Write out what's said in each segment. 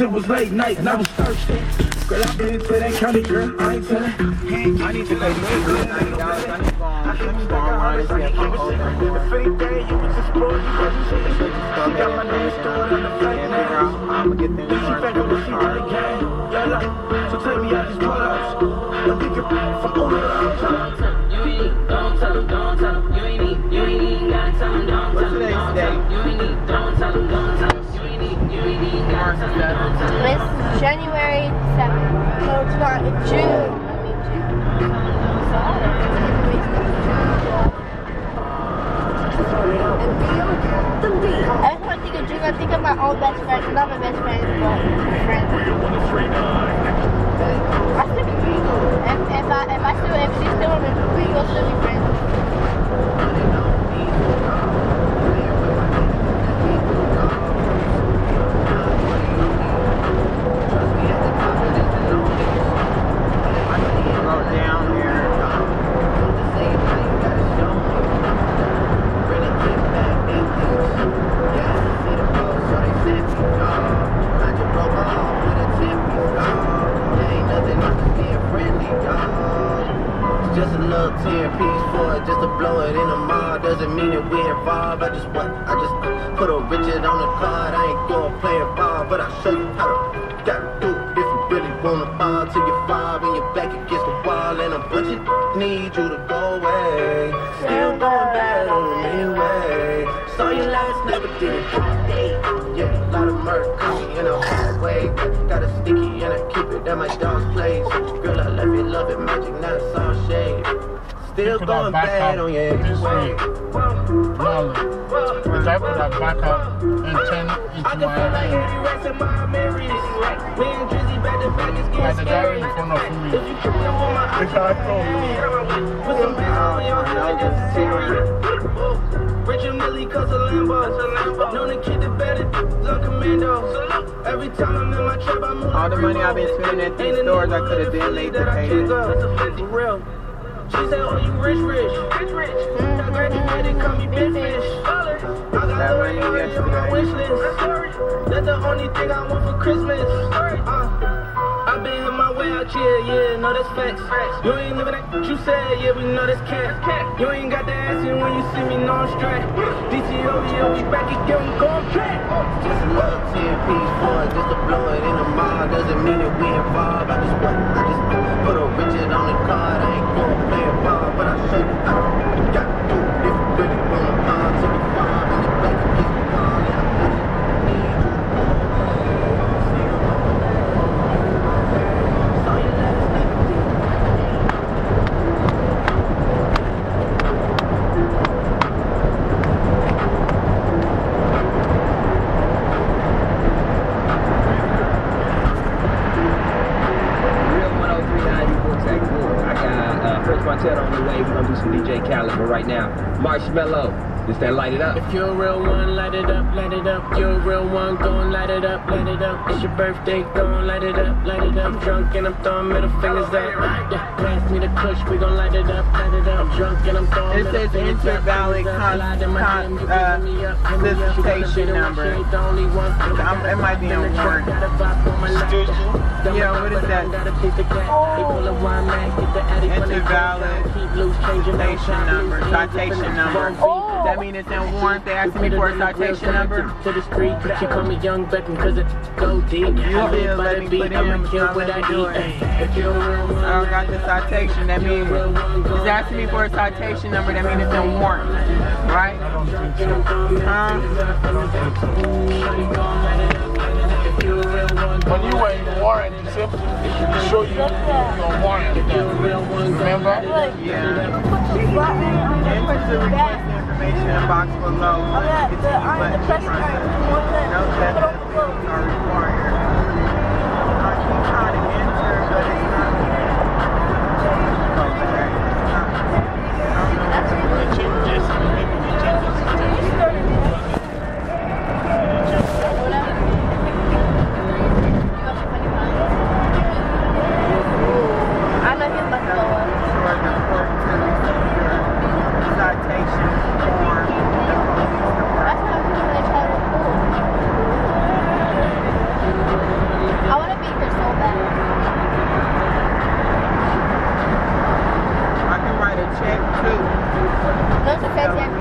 cause it was late night and I was thirsty. Girl, I've been to that county, girl, I ain't telling. I need to pay $90. I need to go on, let me go online and see if I'm open. If anything, you was exposed, you wasn't shit. She got my name stored on the flight And figure out how I'm gonna get the She insurance back for on the this seat of car. the game. Yeah, like, so take me out these pull-ups. And we can from all around town. You ain't need, don't tell them, don't tell them. You ain't need, you ain't even gotta tell them, don't What's tell them, today's don't tell date? You ain't need, don't tell them, don't tell them. It's January 7th. No, it's not. It's June. Every time I think of June, I think of my old best friend. Not my best friend, but friend. I still be If, if I I still if she still me, we'll still be Just a little 10 piece for it, just to blow it in the mall. Doesn't mean that we're involved. I just what? I just put a Richard on the card. I ain't going playing ball, but I'll show you how to gotta do it if you really wanna fall till you fall and you're back against the wall. And a budget need you to go away. Still going bad on anyway. Saw you last but didn't Yeah, a of murder in a hallway. Got a sticky and I keep it at my dog's place. Girl, I love you, love it, magic, not all shade. Still going bad on your this anyway. Knowledge. Because I put that back up and turn it I can feel like own. every rest of my memories. Me and Drizzy back to back is Like getting the guy scary. in front of me. If you keep it on my eyes, put some bands on your head, just serious. Richard Mille cause a Lambo. Known to keep the better on commando. Every time I'm in my trap, I move All the money I've been spending at these stores, I could have been late to pay it. That's a 50 real. She said, oh, you rich, rich. Rich, rich. That graduated, call me big fish. I got That Lori money on my wish list. That's the only thing I want for Christmas. Uh, I've been in my way out here, yeah, no, that's facts. You ain't living like what you said, yeah, we know that's cat. You ain't got the answer when you see me, no, I'm straight. DTO, yeah, we back again, we gon' back. Just a little 10 piece for it, just to blow it in the mall. Doesn't mean that we involved. I just? I just put a Richard on the card. aqui. Montana on the way. We're gonna do some DJ but right now, Marshmello. Just that light it up. If you're a real one, light it up, light it up. You're a real one, gon' light it up, light it up. It's your birthday, gon' light it up, light it up. I'm drunk and I'm throwing middle fingers up. Yeah, pass me the kush, we gon' light it up, light it up. I'm drunk and I'm throwing middle fingers up. Inter Valley fingers up. con- Slide in con- uh, hit me up, hit me up. solicitation You number. ain't the only one. I'm- it might be in warrant. Yeah, what is that? Inter-Valley citation number, citation number. That mean it's in warrant. They asking me for a citation number. To the street, she call me Young Beckham cause it go deep. You I did live by the beat, I'ma kill but what let I do eat. it. Ay, If you're a real one, I don't got the citation. That means it's asking me for a citation number. That means it's in warrant, right? Huh? When you were in warrant, you simply show you your warrant. Remember? Yeah. Enter the request information box below. Yeah, the, uh, button the press press card. it. One that- No put Cây.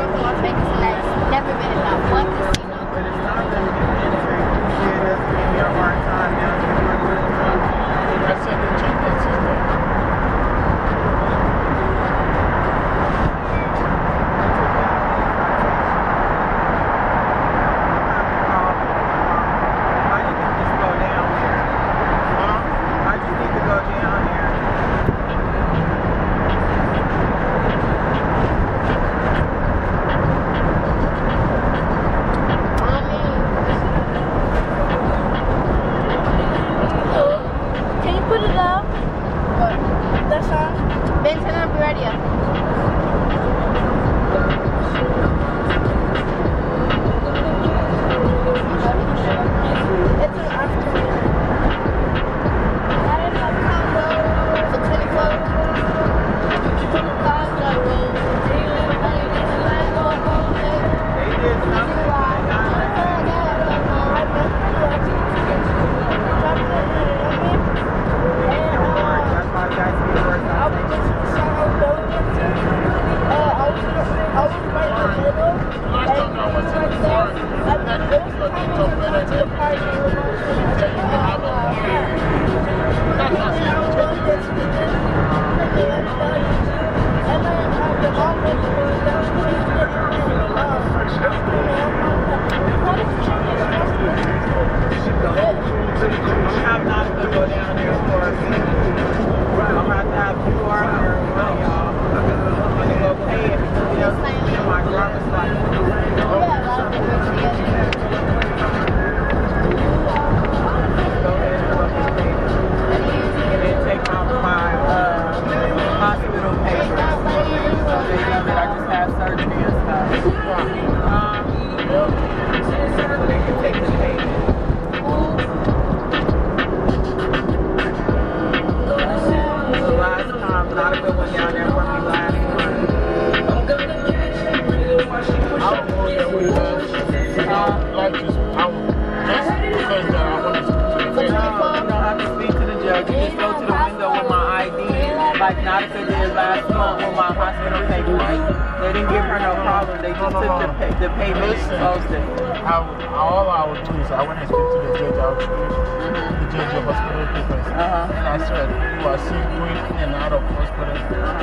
the, how, all do is I went and spoke to the judge, I was the judge of hospital papers. Uh -huh. And I said, you are sick going in and out of hospital,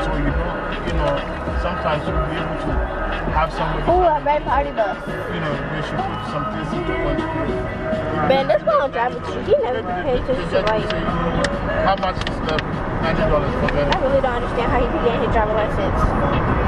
so you know you know, sometimes you'll be able to have somebody. Oh, a very party bus. You know, they should put some things into control. Man, that's why I'm driving to. You never pay attention to right. How much is the $90 for that? I really don't understand how you can get your driver's license.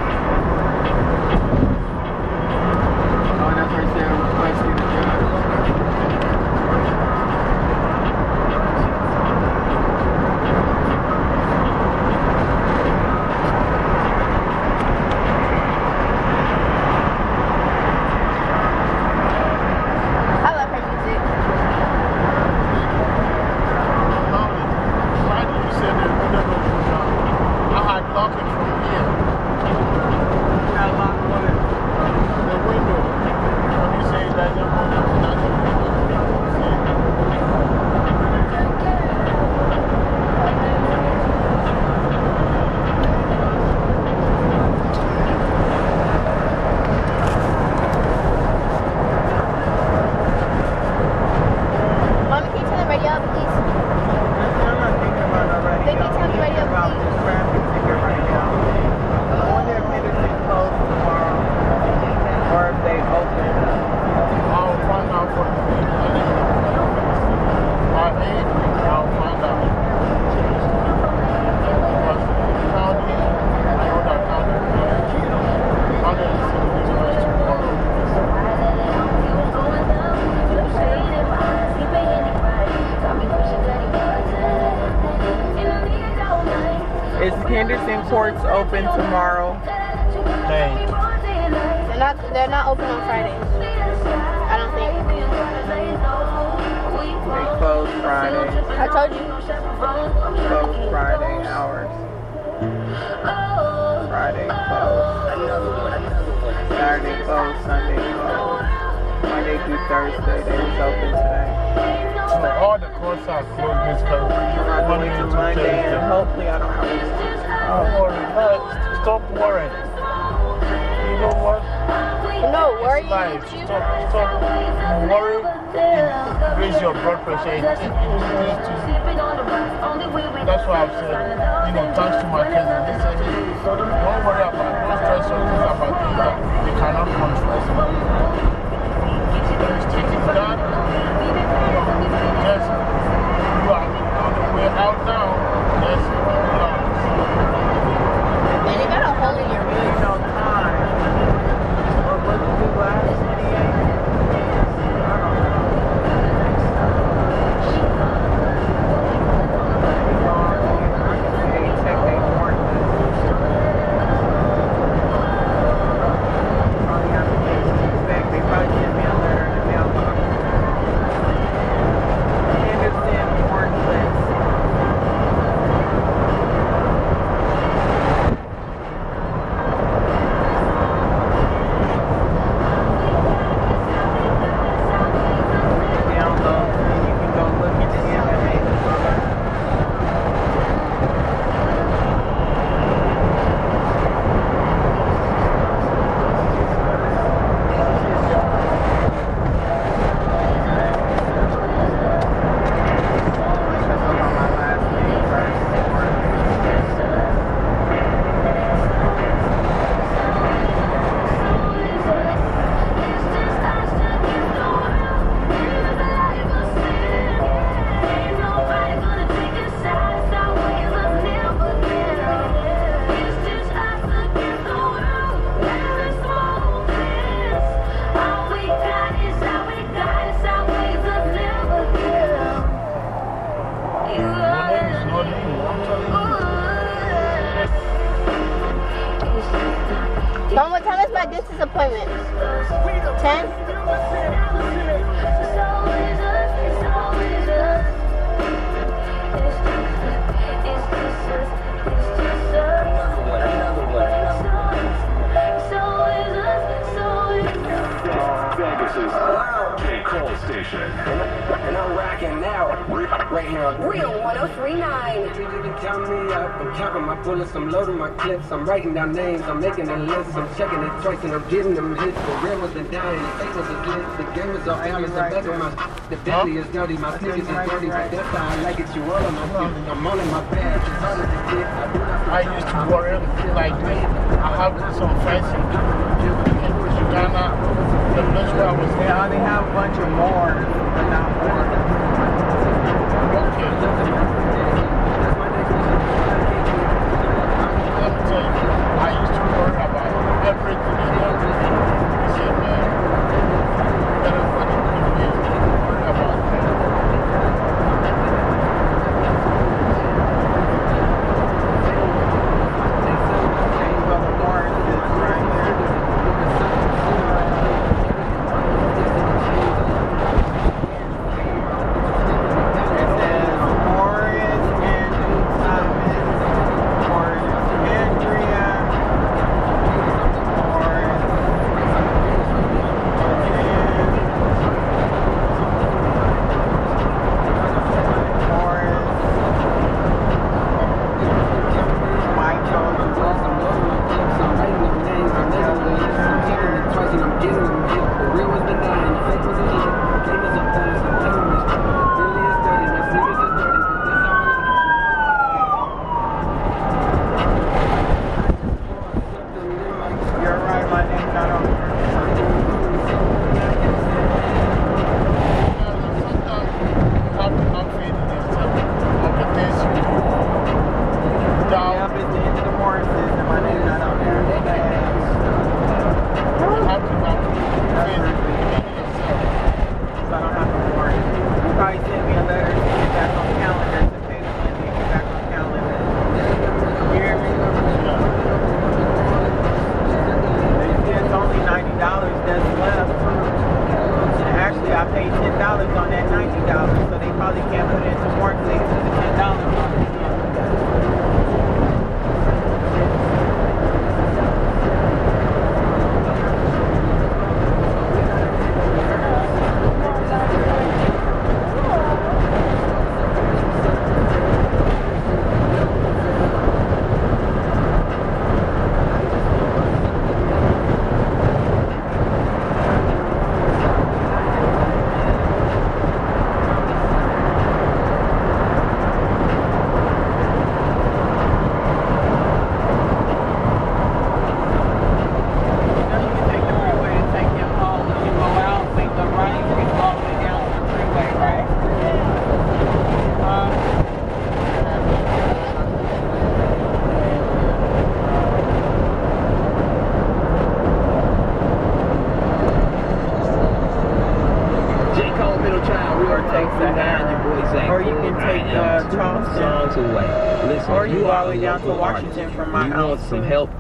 that's why I've said, you know, thanks to my cousin, they said, hey, don't worry about, don't stress or think about things that you cannot control. It is God, just you are on the way out now, just relax. And you got a hole in your ear, writing down names. I'm making a list. I'm checking it twice and I'm getting them hits. The real was the dying. The fake was the lit. The game are off balance. I'm back on my. The belly is dirty. My sneakers is dirty. But that's how I like it. You all on my feet. I'm all in my bag. It's all in the kid. I do not I used to worry, like, I have some friends in Uganda, the place where I was Yeah, they have a bunch of more, but not more. Okay. Let me tell you, I used to worry about everything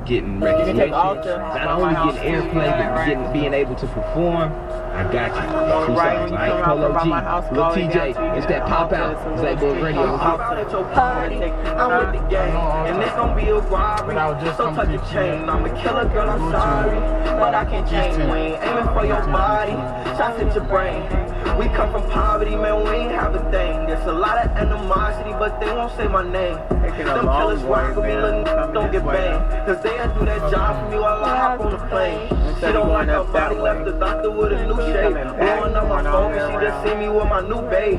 getting recognition, not only getting airplay, but getting, being able to perform. I got you. Two right, songs, when you all come right? Polo G, my Lil all the way TJ, it's that pop out. it's that boy radio. called I'm Alta. at your party. I'm with the gang. And it's gonna be a robbery. But I was just So touch the chain. I'm a killer girl, I'm sorry. But I can't change. We ain't aiming for your body. Shots at your brain. We come from poverty, man, we ain't have a thing. There's a lot of animosity, but they won't say my name. Taking Them killers work for me, way, little man, niggas don't get way. banged. Cause they'll do that job for me while I hop on the plane. She don't like going her body, left the doctor with a new She shape. coming Blowing up my phone, the she just see me with my new babe.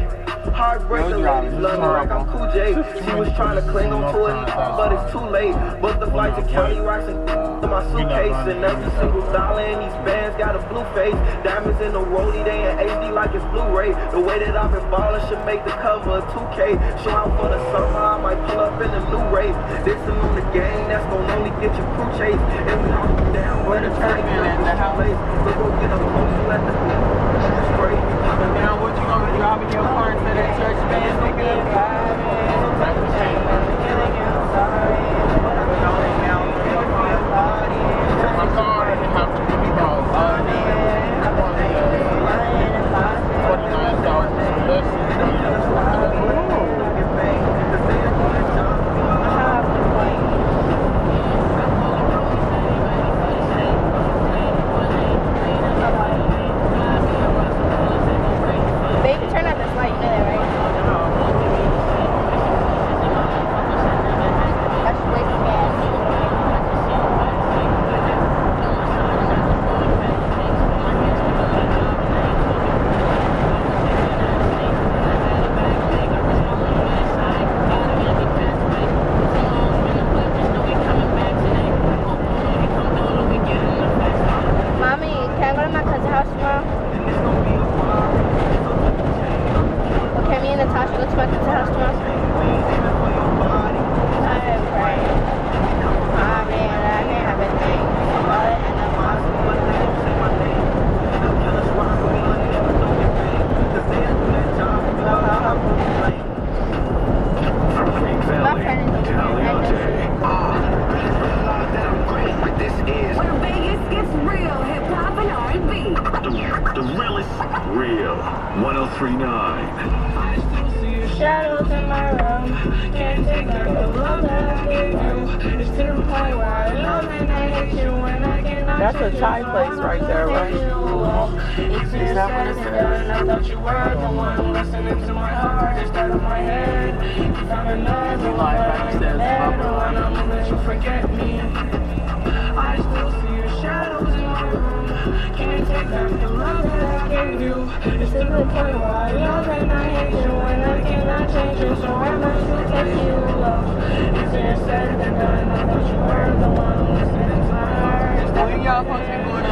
Heartbreaker, No ladies love me like I'm Cool J. She was trying to cling on to it, but it's too late. But the flight to Kelly rocks and to my suitcase, and every single dollar in these bands got a blue face. Diamonds in the rollie, they in HD like it's Blu-ray. The way that I've been ballin' should make the cover of 2K. Show out for the summer, I might pull up in a new race. This is on the game, that's gonna only get you crew chase. And we all down where the turkey at the house? Let's go get a close you at the It's. Now, what you gonna be driving your car into that church van, nigga?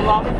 To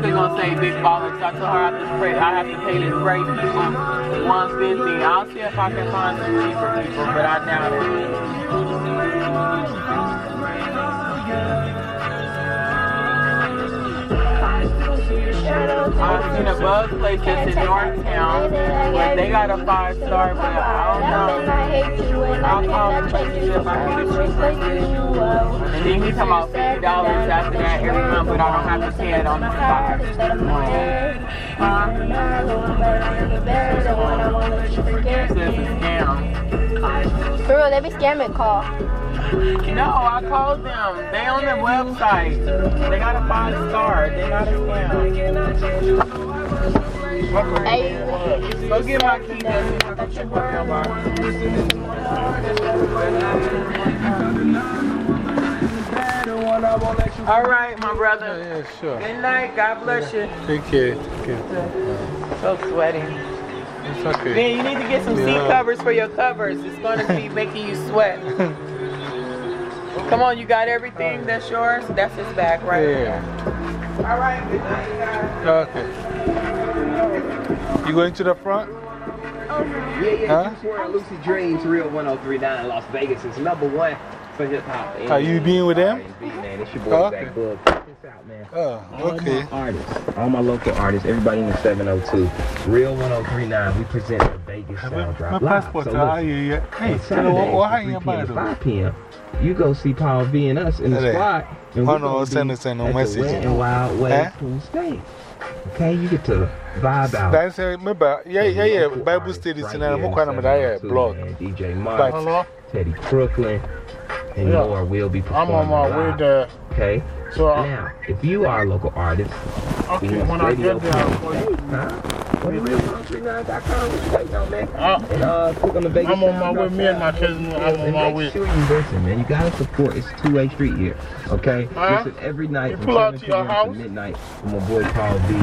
Jonathan's gonna say big baller, so I told her I have to spray. I have to pay this spray people 150. I'll see if I can find some cheaper people, but I doubt it. I've seen a buzz place that's in Northtown, but they got a five star, but I don't know. I'll call them and see if I can get it cheaper. And then talking about fifty dollars after that every month, but I don't have to pay it on the spot. It says a scam. For real, they be scamming call. No, I called them. They on the website. They got a five star. They got a scam. Hey, Go get my key. Desi. I can check my mailbox. All right, my brother. Yeah, sure. Good night. God bless you. Take care. Take care. So sweaty. It's okay. Man, you need to get some seat covers for your covers. It's going to be making you sweat. Come on, you got everything that's yours? That's his bag, right? Yeah. All right, good night, guys. Okay. You going to the front? Oh, yeah, yeah, Huh? Juice WRLD, Lucid Dreams, Real 1039 Las Vegas is number one for hip hop. Are you being with them? R&B, man. It's your boy, Oh, Zach okay. Bug. Check this out, man. Oh, All okay. my artists, all my local artists, everybody in the 702, Real 1039, we present the Vegas Sound My Drop live. passport, So ah, look, yeah, yeah. Hey, Saturday, what, what from 3 p.m. to 5 p.m., you go see Paul V and us in the Hey. squad. And we no, gonna send be us a no at the message. Wet and Wild West Huh? Pool State. Okay, you get to vibe out. That's uh, remember, yeah, yeah, yeah. Bible study Right tonight. I'm here going in to that blog. DJ Mark, But- Hello? Teddy Crooklyn, and Yeah. more will be I'm performing on my way there. Okay? So, uh, Now, if you are a local artist, okay, when I get there, I'll call you. huh? Go to real1039.com. What you waiting on, man? Uh, And uh, click on the Vegas I'm on my way. Me and my cousin, I'm on And my make way. sure you listen, man. You gotta support. It's two-way street here, okay? Huh? Listen every night You pull out to your house? to midnight from my boy Paul B.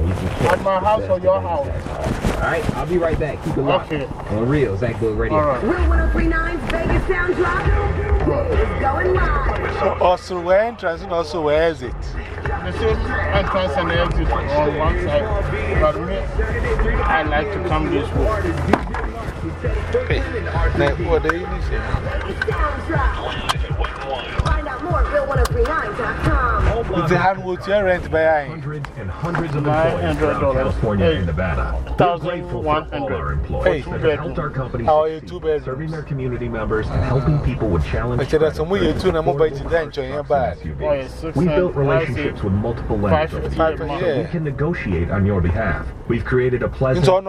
And you can At my house or your house? All right, I'll be right back. Keep it locked. Okay. On Real, Zach Boog Radio. All right. Real 1039's Vegas Sound Drive is going live. So also where entrance and also where exit? The same entrance and exit on one side. But me, I like to come this way. Hey, now, what do you need? Sound Drop. Find out more at real1039.com. It's a hand with your rent by Hundreds and hundreds of employees from California and Nevada. Thousand one hundred. Hey, two bedroom. How are you? Two bedroom. Serving their community members and helping people with challenges. Okay, that's some way you two. I'm about to dance on your back. We built relationships with multiple landlords. We can negotiate on your behalf. We've created a pleasant. Paul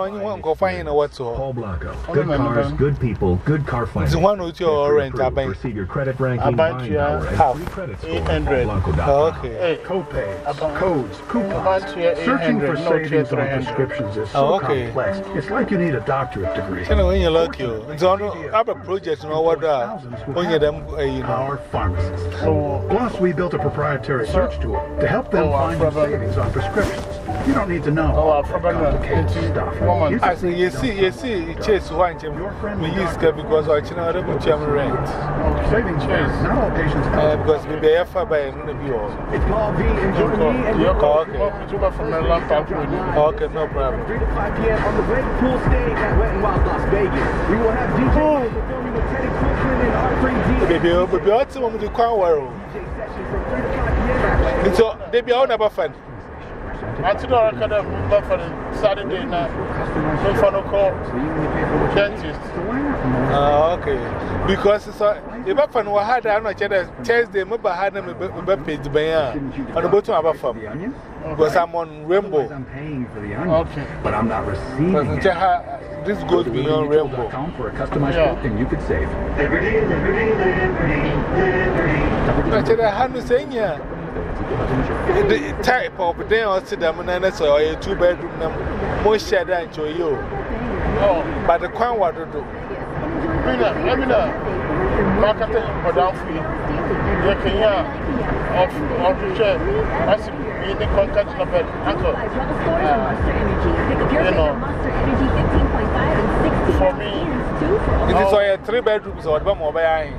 Blanco. Good cars, good people, good car financing. One with your rent. Receive your credit. I bet you have. Free credit score copay, codes, coupons. Searching for savings on prescriptions is oh, so okay. complex. It's like you need a doctorate degree. You when you look, oh. you. I have a project, you know what? Uh, when you them, uh, you know. Our pharmacists. Plus, we built a proprietary search tool to help them oh, find savings on prescriptions. You don't need to know Oh, all I've the forgotten that. complicated It's stuff. woman. You I just say, need you to see, know you see, chase one chim. We use it because I chin out of chim rent. Savings vary. Not all patients Uh, eligible. because maybe I far by another view. It's Paul V. And join me and Your call. Okay. You go from a long time to Okay, no problem. 3 to 5 p.m. on the Red Pool stage at Wet n Wild Las Vegas. We will have DJ Oh. performing with Teddy Cochran and R3D. Baby, baby, what's the moment you can't wear? DJ session from 3 to 5 p.m. So, they be all never fun. Ati na ọrọ kada mu ba for Saturday na mi fa no kọ dentist. Ah okay. Because so e ba fa no I'm not na chede Thursday mu ba hada mi ba pay diban ya. Ono botu aba fam. Because I'm on rainbow. Okay. But I'm not receiving. Because this goes beyond rainbow. For a customized yeah. thing you could save. Liberty, liberty, liberty, liberty. Na chede hanu senya. The type of day or sit them and I saw a two bedroom number. More shed than to you. Oh, But the crown water do. Mina, let me know. Market for down fee. You can hear of of the share. That's in the contact number. Uncle. you know, for me, It is all three bedrooms or one more by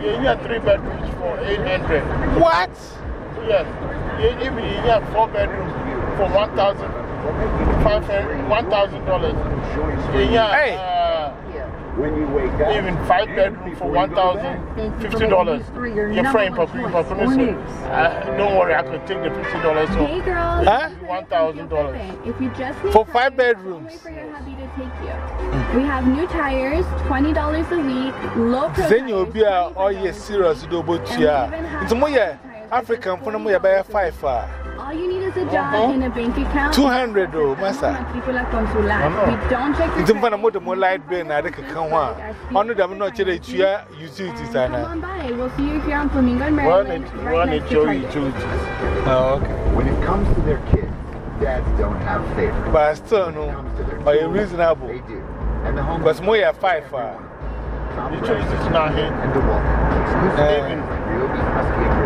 you have three bedrooms for 800. What? Yes. You even you have four bedrooms for one thousand five hundred one thousand dollars. Yeah. Hey. Uh, even five bedrooms for one thousand fifty dollars. Your friend, Papa, Papa, uh, don't worry, I could take the fifty dollars Hey, off. girls. Huh? One thousand dollars. If you just need For five don't bedrooms. wait for your hubby to take you. We have new tires, $20 a week, low Then you'll be all year serious to do both And we here. even have It's more tires African phone number by five. All you need is a job uh -huh. and a bank account. 200 oh, massa. People are from Sula. We don't check the. Ntimpa na moto mo light bill na deka kan ho a. Ono da no chere tua utilities uh, ana. Come on by. We'll see you here on Flamingo Maryland. One and two utilities. Oh, okay. When it comes to their kids, dads don't have favorites. But still no. Are you reasonable? They do. And the home Because more yeah five. Uh, utilities not hit. And the wall. Exclusive. Uh, be a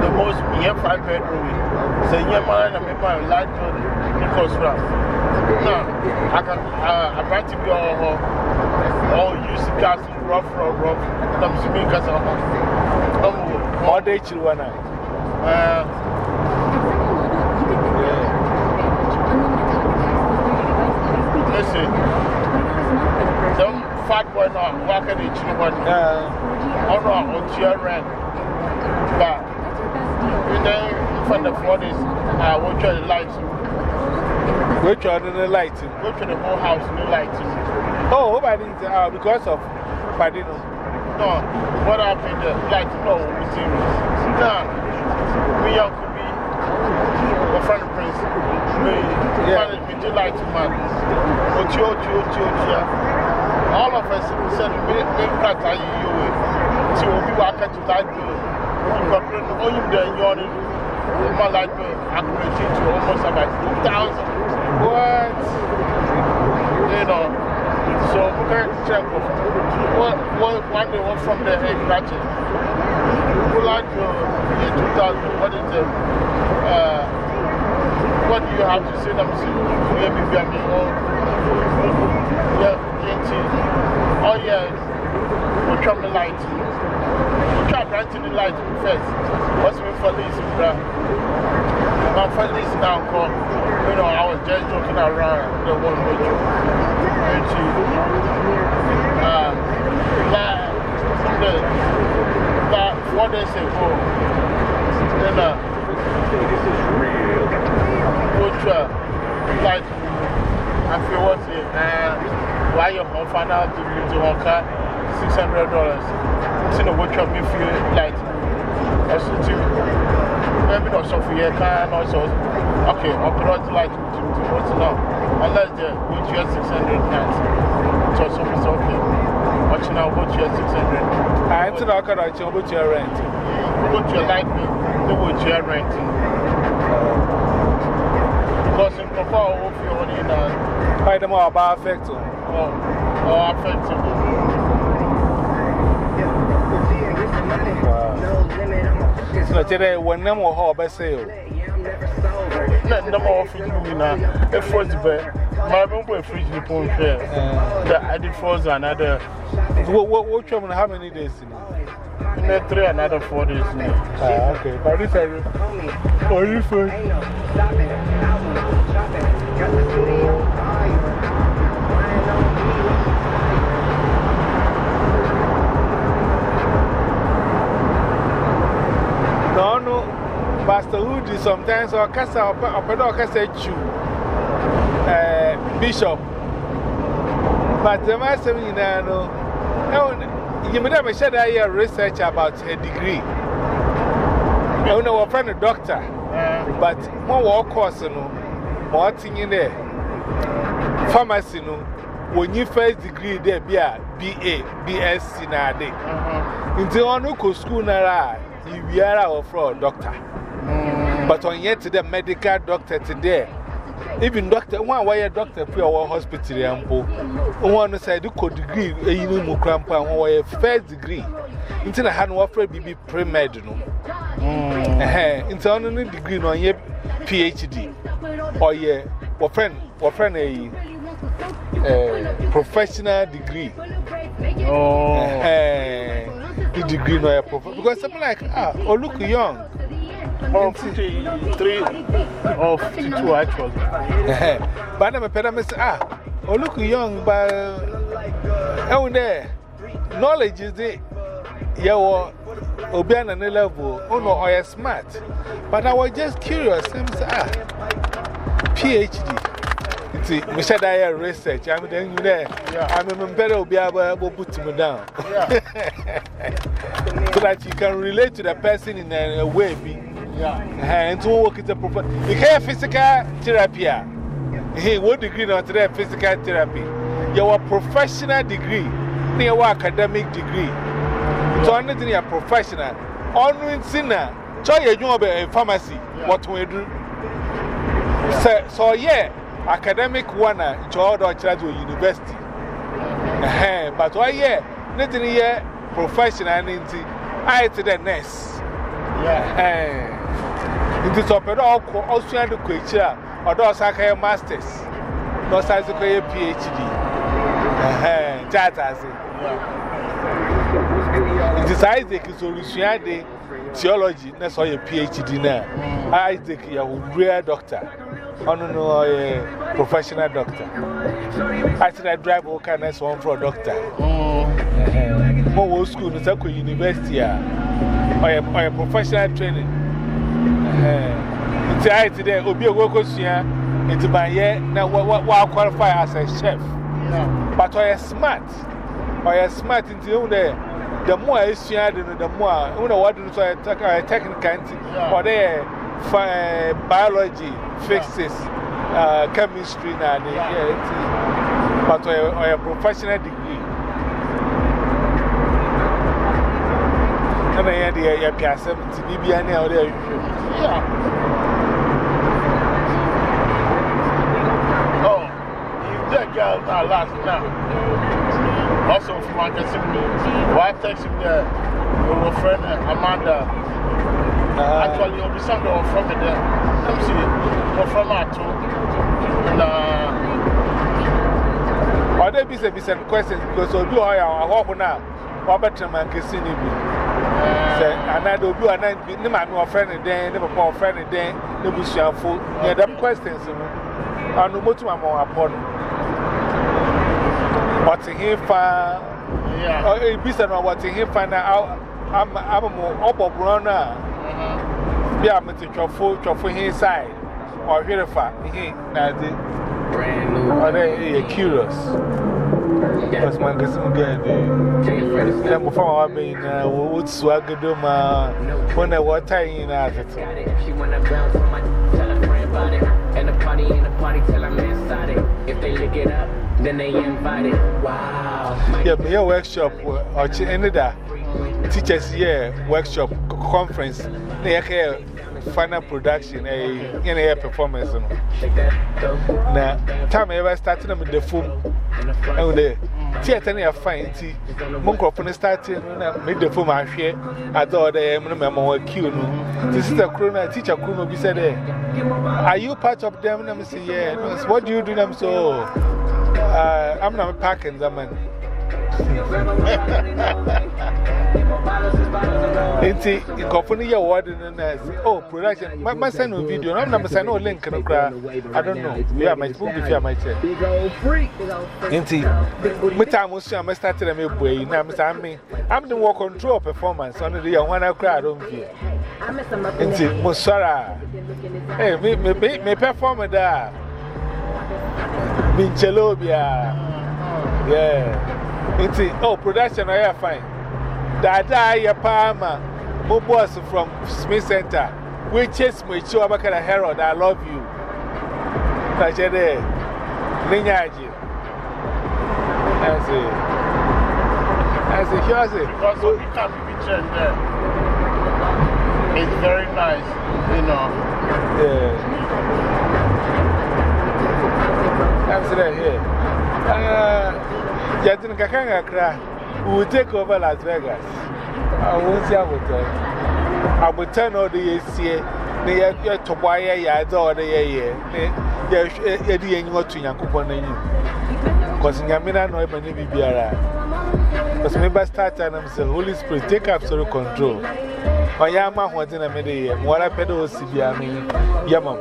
the most yɛ five bedroom. Yi sɛ nyɛma na mepa lagyo ne kɔsora na aka aberante bi ɔwɔ hɔ ɔwɔ use gas rough rough rough. Na mso bi nkasa hɔ ɔmo ɔda akyiri hɔ na Listen, Some fat boy now working in Chinook. Oh no, on your rent. But and then, from the 40s, uh, we try the lights. which in the light? Go to the whole house, no lights. Oh, about it? Uh, because of Padino. No, what happened? The light, no, we serious. Now, we have to be a friend of Prince. We manage with the light man. Ochi, ochi, ochi, ochi. All of us said, we can't tell you. So we walk to light the 2,000. What? You know. So we can check what, what, one day one from the egg ratchet. We like to, in 2000, what is? Uh, what do you have to say? Me see. Maybe oh, yeah, GNT. Oh, yeah, try the light. Try granting the light first. Me this? My now. You know, I was just joking around the one with you. Uh, like, the, like, four days ago, then, uh, which, uh, like, I feel what's it, uh, why your out to use the one car, $600. See, the watch of me feel like, I should do, maybe not so for your car, and also, okay, I'll cross the light to what's now, unless the which you 600 nights. So, so it's okay. Watching out, what you 600. I enter the car, I tell what you rent. You like me, what you renting. Because in Papa, if you're only in uh, a. By the more about affect. Oh, oh na chere wọnam wọ ha ọbẹsẹ o na ndam a ọfiri mu nyinaa efrọs bẹ maa bẹ mbọ efriji ni pọn hwẹ dẹ adi frost anadẹ wọ another. What What What? how many days ni. Ne three another four days ah, okay. But this are you? Are you free? pastorhood sometimes ọkasa ọpẹlẹ ọkasa Chu bishop. But ẹ̀ma asẹm nyinaa no. Ẹ̀wọ̀n yìí dẹ́ mẹ̀hyẹ́ dẹ́ ayẹ research about a degree. Ẹ̀wọ̀n na wọ́pẹ́ a doctor. But more wọ́ course you know, more thing in there. pharmacy you know, when you first degree there, be a BA BSc In the mm-hmm. nti wọn kò school nara ìwìara wọ́fọ́ doctor. But on yet the medical doctor today. Even doctor, one way a doctor for our hospital, ample. One side, you could degree, a you know, cramp, and one way first degree. Until I had one for BB pre med. Until on a degree, no, ye PhD. Or ye, or friend, or friend, a professional degree. Oh, the degree, no, because something like, ah, or look young. Oh, 53 or 52 actually. But I'm a pedamist. Ah, oh, look young, but oh, there. Knowledge is the yeah, Obiana level. Oh, no, I am smart. But I was just curious. I'm ah, PhD. See, Michelle Dyer research. I'm then you there. I'm a better Obiaba will put me down. So that you can relate to the person in a way. Yeah. And to work is a profession. You have physical therapy. Hey, what degree not today? Physical therapy. Your professional degree, your academic degree. So, anything you're professional. On sinner, try your job in pharmacy. What we do. So, so yeah, academic one, it's all the charge of university. But why, yeah, nothing here professional. I to the nurse. Yeah. It is opera or also and the creature or those are her masters. Those are the PhD. That as it. It is Isaac is Olusiade theology. That's all your PhD now. Isaac, you're a real doctor. I don't know, a professional doctor. I said, I drive all kinds of one for a doctor. More school, it's a university. Or a professional training. Nti ayi ti dɛ obi a wɔkɔ sua ntibanyɛ na qualify as a chef. But ɔyɛ smart. Ɔyɛ smart nti ehu dɛ the more I sua the more ehu dɛ wɔde no so ɔyɛ technical nti ɔde yɛ biology physics uh, chemistry na ne yɛ nti but ɔyɛ professional degree. And I had the air pass to be an air. Yeah. Oh, if that girl that last now. Also, from my why text him there? Your friend uh, Amanda. Uh, Actually, you'll be somewhere from it there. Come see it. From her too. And, uh, Or they be some questions because I'll do I hope now. Robert Mancassini sɛ anaadɛ obi wa na ne maame ɔfrɛ ne dɛn ne papa ɔfrɛ ne dɛn ne busuafo yɛ dɛm questions no ɔno motum ama wɔn apɔ no. Ɔte he fa ebisa eh, no ɔte he fa na ama mo ɔbɔ borɔ no a mm-hmm. bi a mete twɔfo twɔfo he side ɔhwere fa he na ade. Ɔdɛ eh, yɛ curious. Because man gets some good. Yeah, before I mean, what swag do my when I was tying at it. She wanna bounce on my tell a friend about it. And the party ain't a party till I'm inside it. If they lick it up, then they invited. Wow. Yeah, but your workshop, or any that teachers here, workshop, conference, they have final production, a any performance. Now, time ever starting them with the phone, and the theater near fine tea, Monkrop starting, made the phone I share. I thought I am a member queue. This is the crooner, teacher crooner, be said, Are you part of them? And I say, Yeah. What do you do? them so uh, I'm not packing them. Inti, in company, you're wording and oh, production. My son no video. I'm not saying no link. I don't know. Yeah, my book if you my chair. Inti, my time was I'm starting to make way. Now, I'm me. I'm the work control performance on the when I cry. I don't fear. Inti, Musara. Hey, me, me, me, me perform there. Minchelobia. Yeah. Inti, oh, production, I am fine. Dada, ya Palma, my boss from Smith Center. We chase me, show up a Herald. I love you. Tajede, Ninyaji. I say, I say, here's it. Because the can't be pictured there. It's very nice, you know. Yeah. I'm sitting here. Uh, Jatin Kakanga cry. Will take over Las Vegas. I won't see Abutan. Abutan all the here. They are to buy a yard all the year. They're doing what to Yankupon. Because Yamina no even be Biara. Because maybe start and I'm saying, Holy Spirit, take absolute control. My Yama was in a media, what I pedal CBA, Yamam.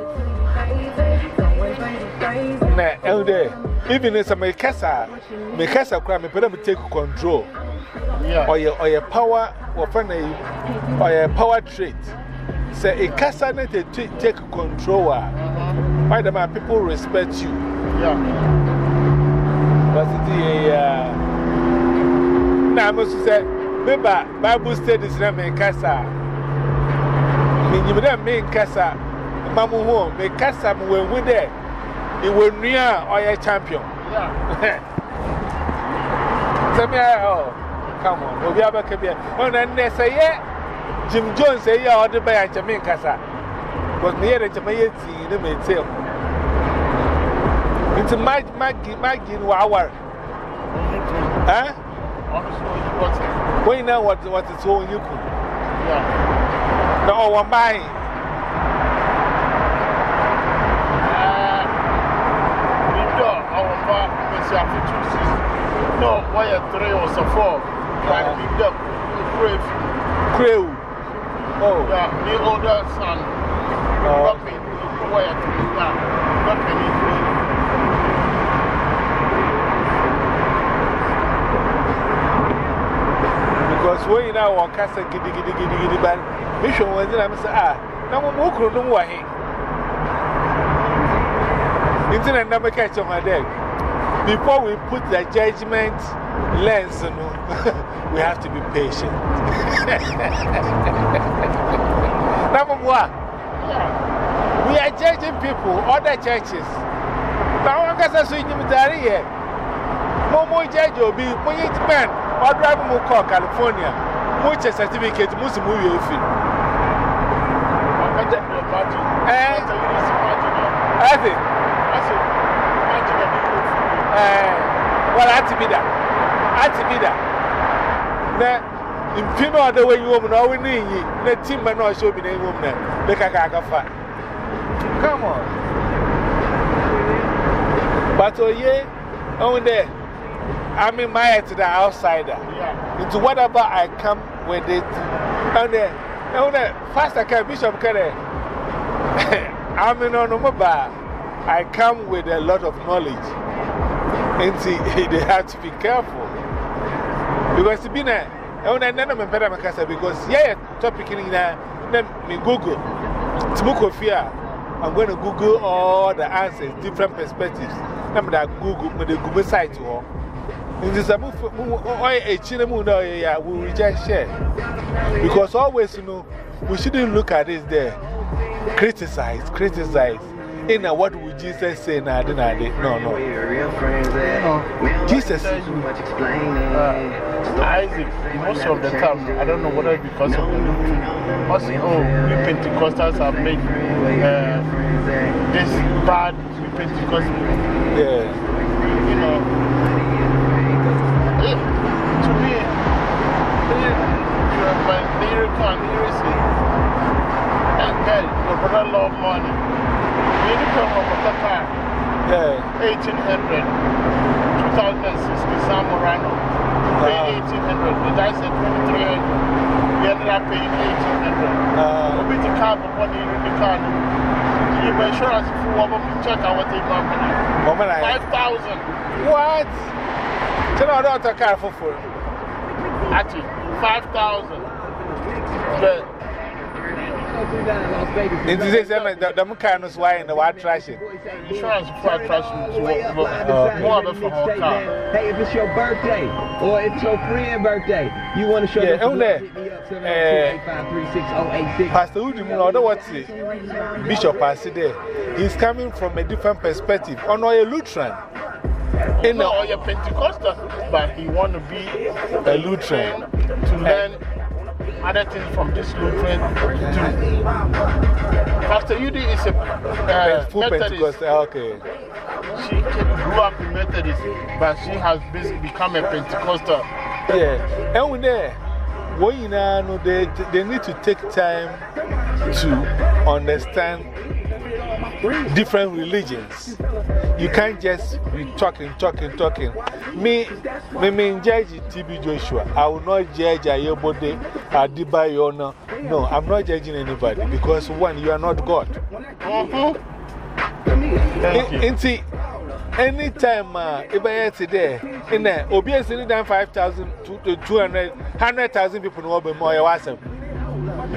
Na elder, even if I'm a cassa, make cassa crime, I put take control. Or your, or your power, or friend, or your power trait. Say a cassa net take control. Why the my people respect you? Yeah. But the uh, now I must say, maybe Bible studies na me cassa. Me, you don't mean cassa mamu me kasa mu we hu there e we nua champion. Yeah. Tell oh, come on obi abaka bia on na ne say jim jones say ya odi ba ya cheme nkasa. But me yere cheme ye ti ne me tell it's mag mag mag wa awar eh Wait now, what, what is so you could? Yeah. No, one buying. No, why a three or so four? Like, picked up crave. Crew. Oh. Yeah, the older son. Oh. Rock me. Why a three now? Rock me. Because when you know what Casa giddy giddy giddy giddy band, Mission was in, I'm saying, ah, now walking on the way. Internet never catch on my deck. Before we put the judgment lens, you know, we have to be patient. Number one, we are judging people, other churches. Now, I'm going to say, you're here. Momo judge will be, you man, or drive more car, California, which a certificate, Muslim, you feel. Eh? I think. bi da ati bi da na mfi na ɔda wɔnyi wɔ mu na ɔwe ne yi na tim ma na ɔhyɛ obi na ɛwɔ mu na bɛkaka come on but oye ɔhu dɛ I'm in my head to the outsider. Yeah. Into whatever I come with it. And then, and then first I can, Bishop Kere, I'm in on a mobile. I come with a lot of knowledge. And see, they have to be careful. Because it's been a. And then I'm a better because, yeah, topic in there, then me Google. It's book of fear. I'm going to Google all the answers, different perspectives. I'm going to Google the Google site. In this, I'm a chinamu, yeah, we will just share. Because always, you know, we shouldn't look at this there. Criticize, criticize. In a what would Jesus say? Nah, nah, nah, no, no. Jesus. Uh, Isaac, most of the time, I don't know whether because of the look. Also, oh, we Pentecostals have made uh, this bad, we Pentecostals. Yeah. You know, it, to me, it, you know, my lyrical and lyricism, and God, your brother love money. many come from Papa. Yeah. 1800, 2006, Sam Morano. Paid 1800, the guy said 2300. He ended up paying 1800. Uh, we the car before they the car. you insurance for woman check out what they want. 5,000. What? Tell her not a car for food. Actually, 5,000. But It is the the car is why in the white trash. insurance for a crash more of it car. Hey, if it's your birthday or it's your friend's birthday, you want to show Yeah, them on there. Eh, Pastor Udi, you know what's it? Bishop Pastor there. He's coming from a different perspective. On a Lutheran. In no, you're Pentecostal, but he want to be A Lutheran. to learn other things from this Lutheran too. Pastor Yudi is a uh, Methodist. Okay. She grew up in Methodist, but she has bas- become a Pentecostal. Yeah. And you know, they, they need to take time to understand different religions. You can't just be talking, talking, talking. Me, me, me, judge TB Joshua. I will not judge Ayobode, Adibayo. No, no, I'm not judging anybody because one, you are not God. -hmm. Thank you. In, see, anytime uh, if I had today, in there, sitting down 5,000 to 200, 100,000 people know about more. Awesome.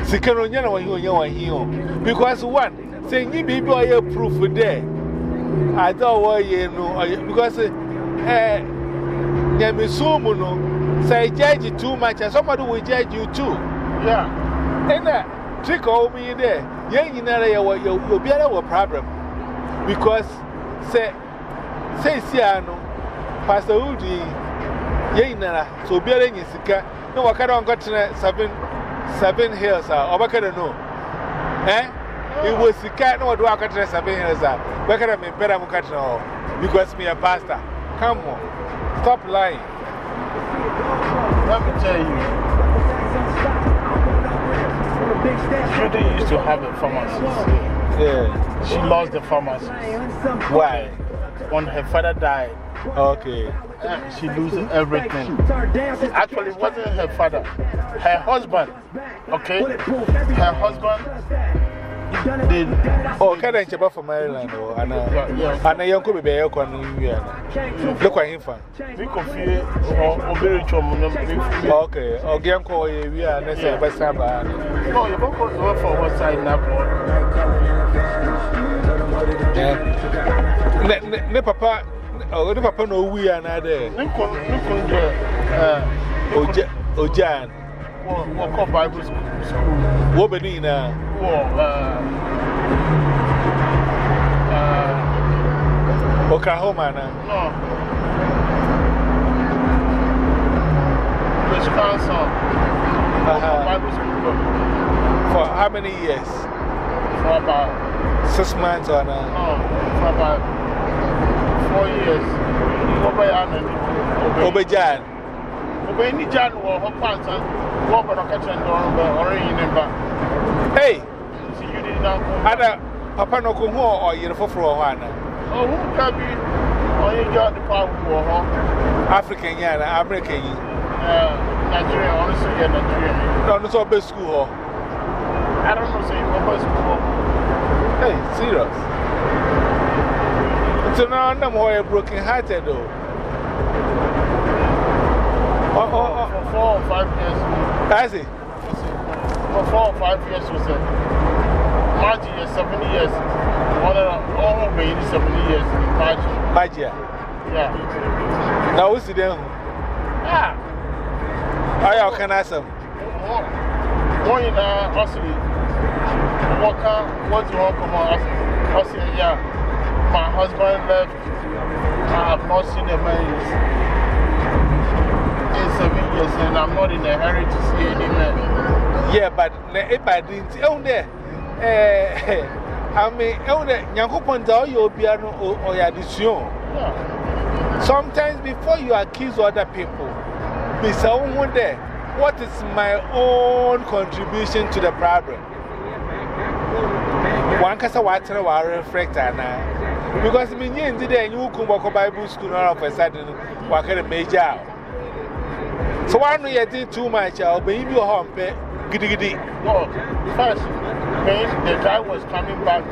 Sikaronya na wahi onya wahi o. Because one, say you be be oye proof there i don wo you know oh, because eh nyame sumu no say judge you too much and somebody will judge you too. Yeah. And that trick o me there. You nyinara ye be ye obiara wo problem. Because say say see I know. pastor udi you know so obiara nyi sika no wakara onko tene seven seven hills uh, ah obakara no eh? It was no, do I got seven hills, what can I mean better? Because me a pastor. Come on, stop lying. Let me tell you. Judy used to have a pharmacy. Yeah. She lost the pharmacy. Why? When her father died. Okay. She loses everything. Actually, it wasn't her father, her husband. Okay? Her husband. Oh, can I check for Maryland or Anna? Anna Yanko be a con. Look at him. We could feel or very chum. Okay, or Ganko, we are necessary by Samba. No, you're going to go for what side now? Ne papa, oh, the papa no we are not there. Ojan. What called Bible school? What be now? Oklahoma. No. Wisconsin. Uh-huh. Bible school. For how many years? For about six months or now? No, for about four years. Obeyan. Obejan. obɛyi ni gya no wɔ hɔ kɔ ansa na ɔbɛdɔ ka kyerɛ ndɛ ɔrebɛ ɔrenyi ne mba. Ei nti yudi na nko ana papa no kohu ɔyere foforɔ wɔ hɔ ana? Ɔhu ka bi ɔyɛ gya nipa ahomu wɔ hɔ african yi ana? America yi nigeria ɔno so yɛ nigeria. Yi na ɔno so ɔbɛ sukuu hɔ I don't know, say, what was it? Hey, serious. So now I'm more broken hearted, though. Oh, oh, oh. For four or five years. I see. For four or five years, was it? March years, 70 years. All of maybe 70 years. March. Magia. Yeah. Now, what's the deal? Ah. I have can ask them. One in uh, Aussie. What can, what do you want to come on? Aussie, yeah. My husband left. I have not seen a man seven years, and I'm not in a hurry to see any man. Yeah, but if I didn't, oh, there. Eh, I mean, oh, there. Yankupon, you'll be an decision. Sometimes before you accuse other people, be someone there. What is my own contribution to the problem? One casa water will reflect now. Because me in the day, you come back Bible school all of a sudden, kind of major. So why don't you think too much? I'll be your home, giddy giddy. No, first, when the guy was coming back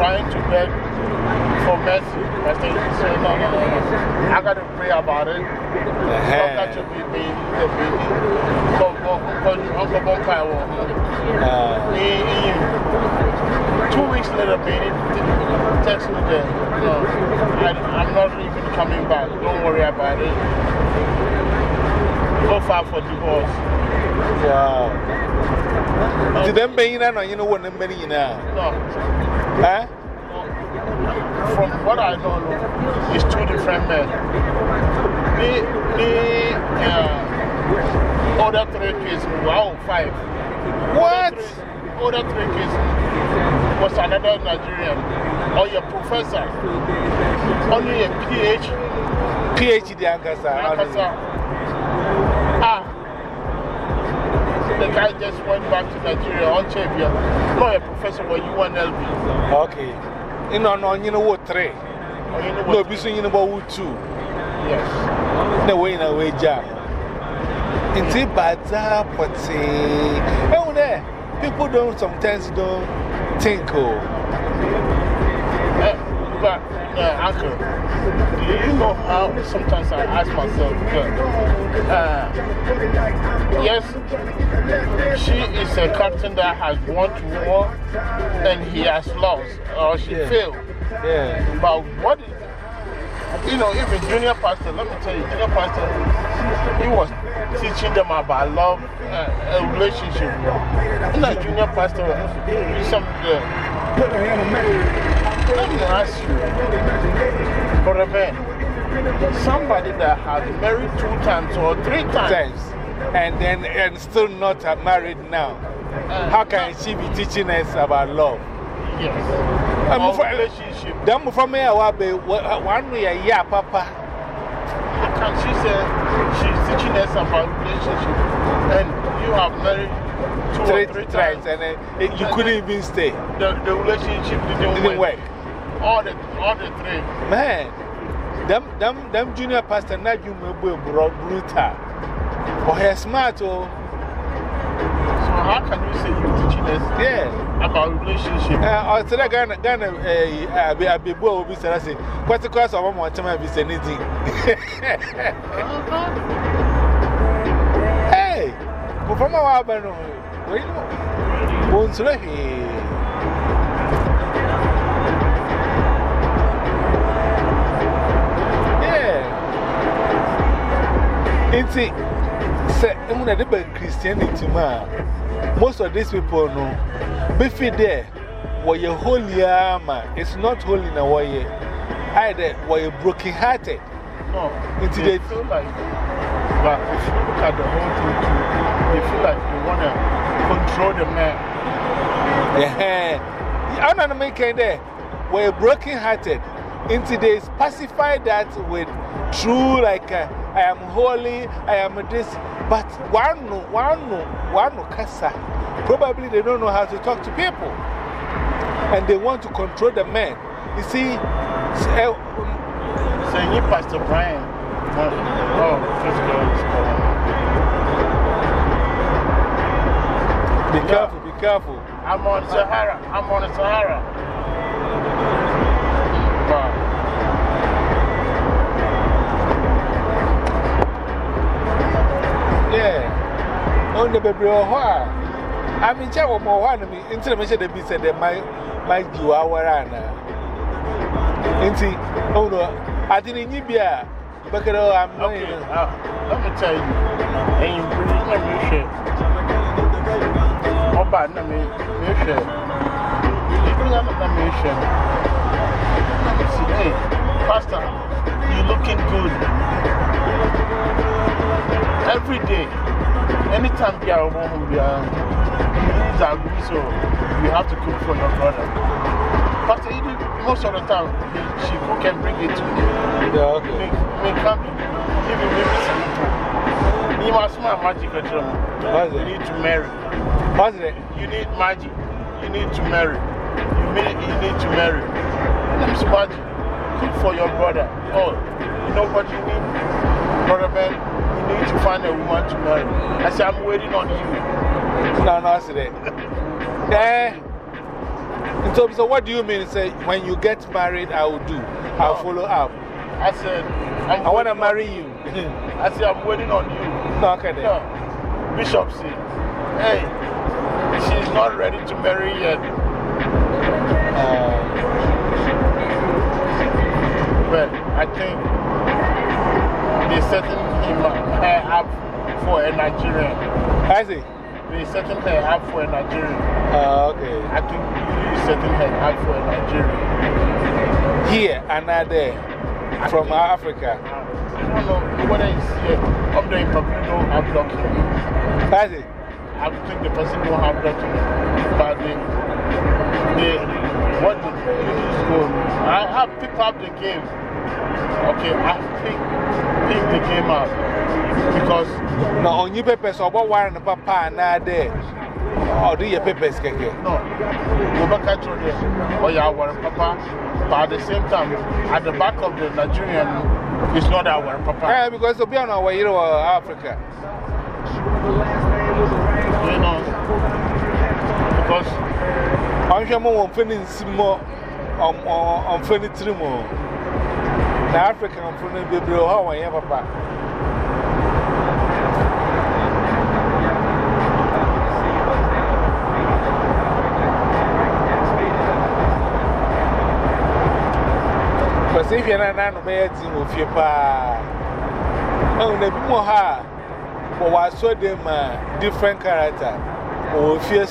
trying to beg for mercy, I said, no, no, no, no. I got to pray about it. Uh-huh. I got to be baby, the baby. So, Uncle Bonkai will. Uh. Two weeks later, baby, text me that, no, I, I'm not even coming back. Don't worry about it. Go file for divorce. Wow. Did them be in and you know what them many now? No. Huh? From what I know, it's two different men. The, the uh, other three kids, wow, five. What? Other three kids was another Nigerian or your professor. Only a PH. PhD, Ankasa. Ankasa. Ah. The guy just went back to Nigeria on champion. Not a professor, but UNLV. Okay. You know, no, you know what, three. No, be so you know what, two. Yes. No way, no way, job. Into Baza, Potty. Oh, there. People don't sometimes don't think, oh. But, uh, Uncle, do you know how sometimes I ask myself, uh, yes, she is a captain that has won to war and he has lost or she failed. Yeah. But what is, you know, even junior pastor, let me tell you, junior pastor, he was teaching them about love, uh, a relationship. And that junior pastor, some, me ask you, for a man, somebody that has married two times or three times, and then and still not uh, married now, how can she be teaching us about love? Yes. I'm for relationship. Then for me, I will be one way a year, Papa. How can she say she's teaching us about relationship and you have married two three, or three times and uh, you couldn't even stay? The, the relationship didn't, didn't work. All the, all the three. Man, them, them, them junior pastor, not you, may be brutal. Or he's smart, oh. So, how can you say you're teaching us yeah. about relationship? Uh, or today, Ghana, Ghana, uh, be a big boy will be saying, What's the cost of one more time? I'll be saying anything. Hey, from our Abano, wait, won't you? Inti, say, I'm going to Christianity, ma. Most of these people know, be there, where you're holy, ma. It's not holy in a way. Either where you're broken hearted. No, Inti, they feel like, but if you look at the whole thing, they feel like they want to control the man. Yeah, I'm not making there. Where you're broken hearted. Into this, pacify that with true, like, uh, I am holy, I am this. But one, one, one, kasa. Probably they don't know how to talk to people. and they want to control the men. You see, s- eh, Say, you Pastor Brian. Oh, oh, is calling. be careful, be careful. I'm on Sahara. I'm on Sahara. Yeah, on the baby or why. I mean, check one more one me into the mission. They be said that my my you are where I oh no, I didn't need beer. But I'm not. Okay, uh, let me tell you, and you bring my mission. Oh, but no, me mission. You bring up the mission. Hey, Pastor, you're looking good. Every day, anytime you are home, you are so you have to cook for your brother. Pastor, you do, most of the time, he, she cook and bring it to me. Yeah, okay. Make, make come, give him maybe some You must smell magic at home. You need to marry. What's it? You need magic. You need to marry. You need, you need to marry. Let me magic. Cook for your brother. Oh, you know what you need? Brother Ben, you need to find a woman to marry. I say, I'm waiting on you. No, no, I said it. Yeah. So, so, what do you mean? Say, when you get married, I will do. I'll oh. follow up. I said, I'm want to marry you. I said, I'm waiting on you. No, okay, then. Yeah. Bishop said, hey, she's not ready to marry yet. Oh. but I think they're setting him, her up for a Nigerian. I see. They're setting up for a Nigerian. Uh, okay. I think you're setting her up for a Nigerian. Here and not there. From Africa. I don't know whether it's here. Up there in Papino, I'm blocking you. I see. I think the person don't have document. But they, they, what the go. I have picked up the game. Okay, I pick, pick the game up. Because No, on your papers, or what one papa and not there. Or do your papers, Keke? No, go back at you. Oh, yeah, our papa. But at the same time, at the back of the Nigerian, it's not our papa. Yeah, because to be on our way to Africa. You know, because I'm sure more on more on Finny Trimo na African for no baby, how I am, papa. But if you're not an amazing with your pa, oh, the Moha, for what saw them a different character, oh, or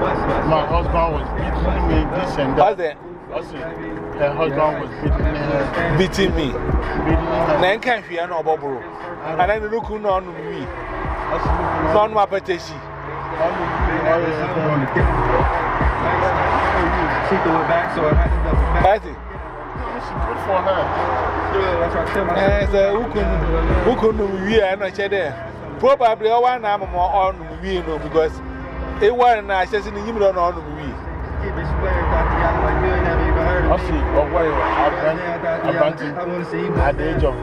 My husband was beating me, this and that. What's that? Her husband was beating me. Beating me? Beating me. Then can't you know about? And then look who knows me. Non ma peteshi. She threw it back, so it had to double back. That's it. For her. Who couldn't be here? I'm not sure there. Probably one arm or on me, know, because. A one and I says in the human on on we. Ọsì ọwọ́ ẹ̀ àbántí at the age of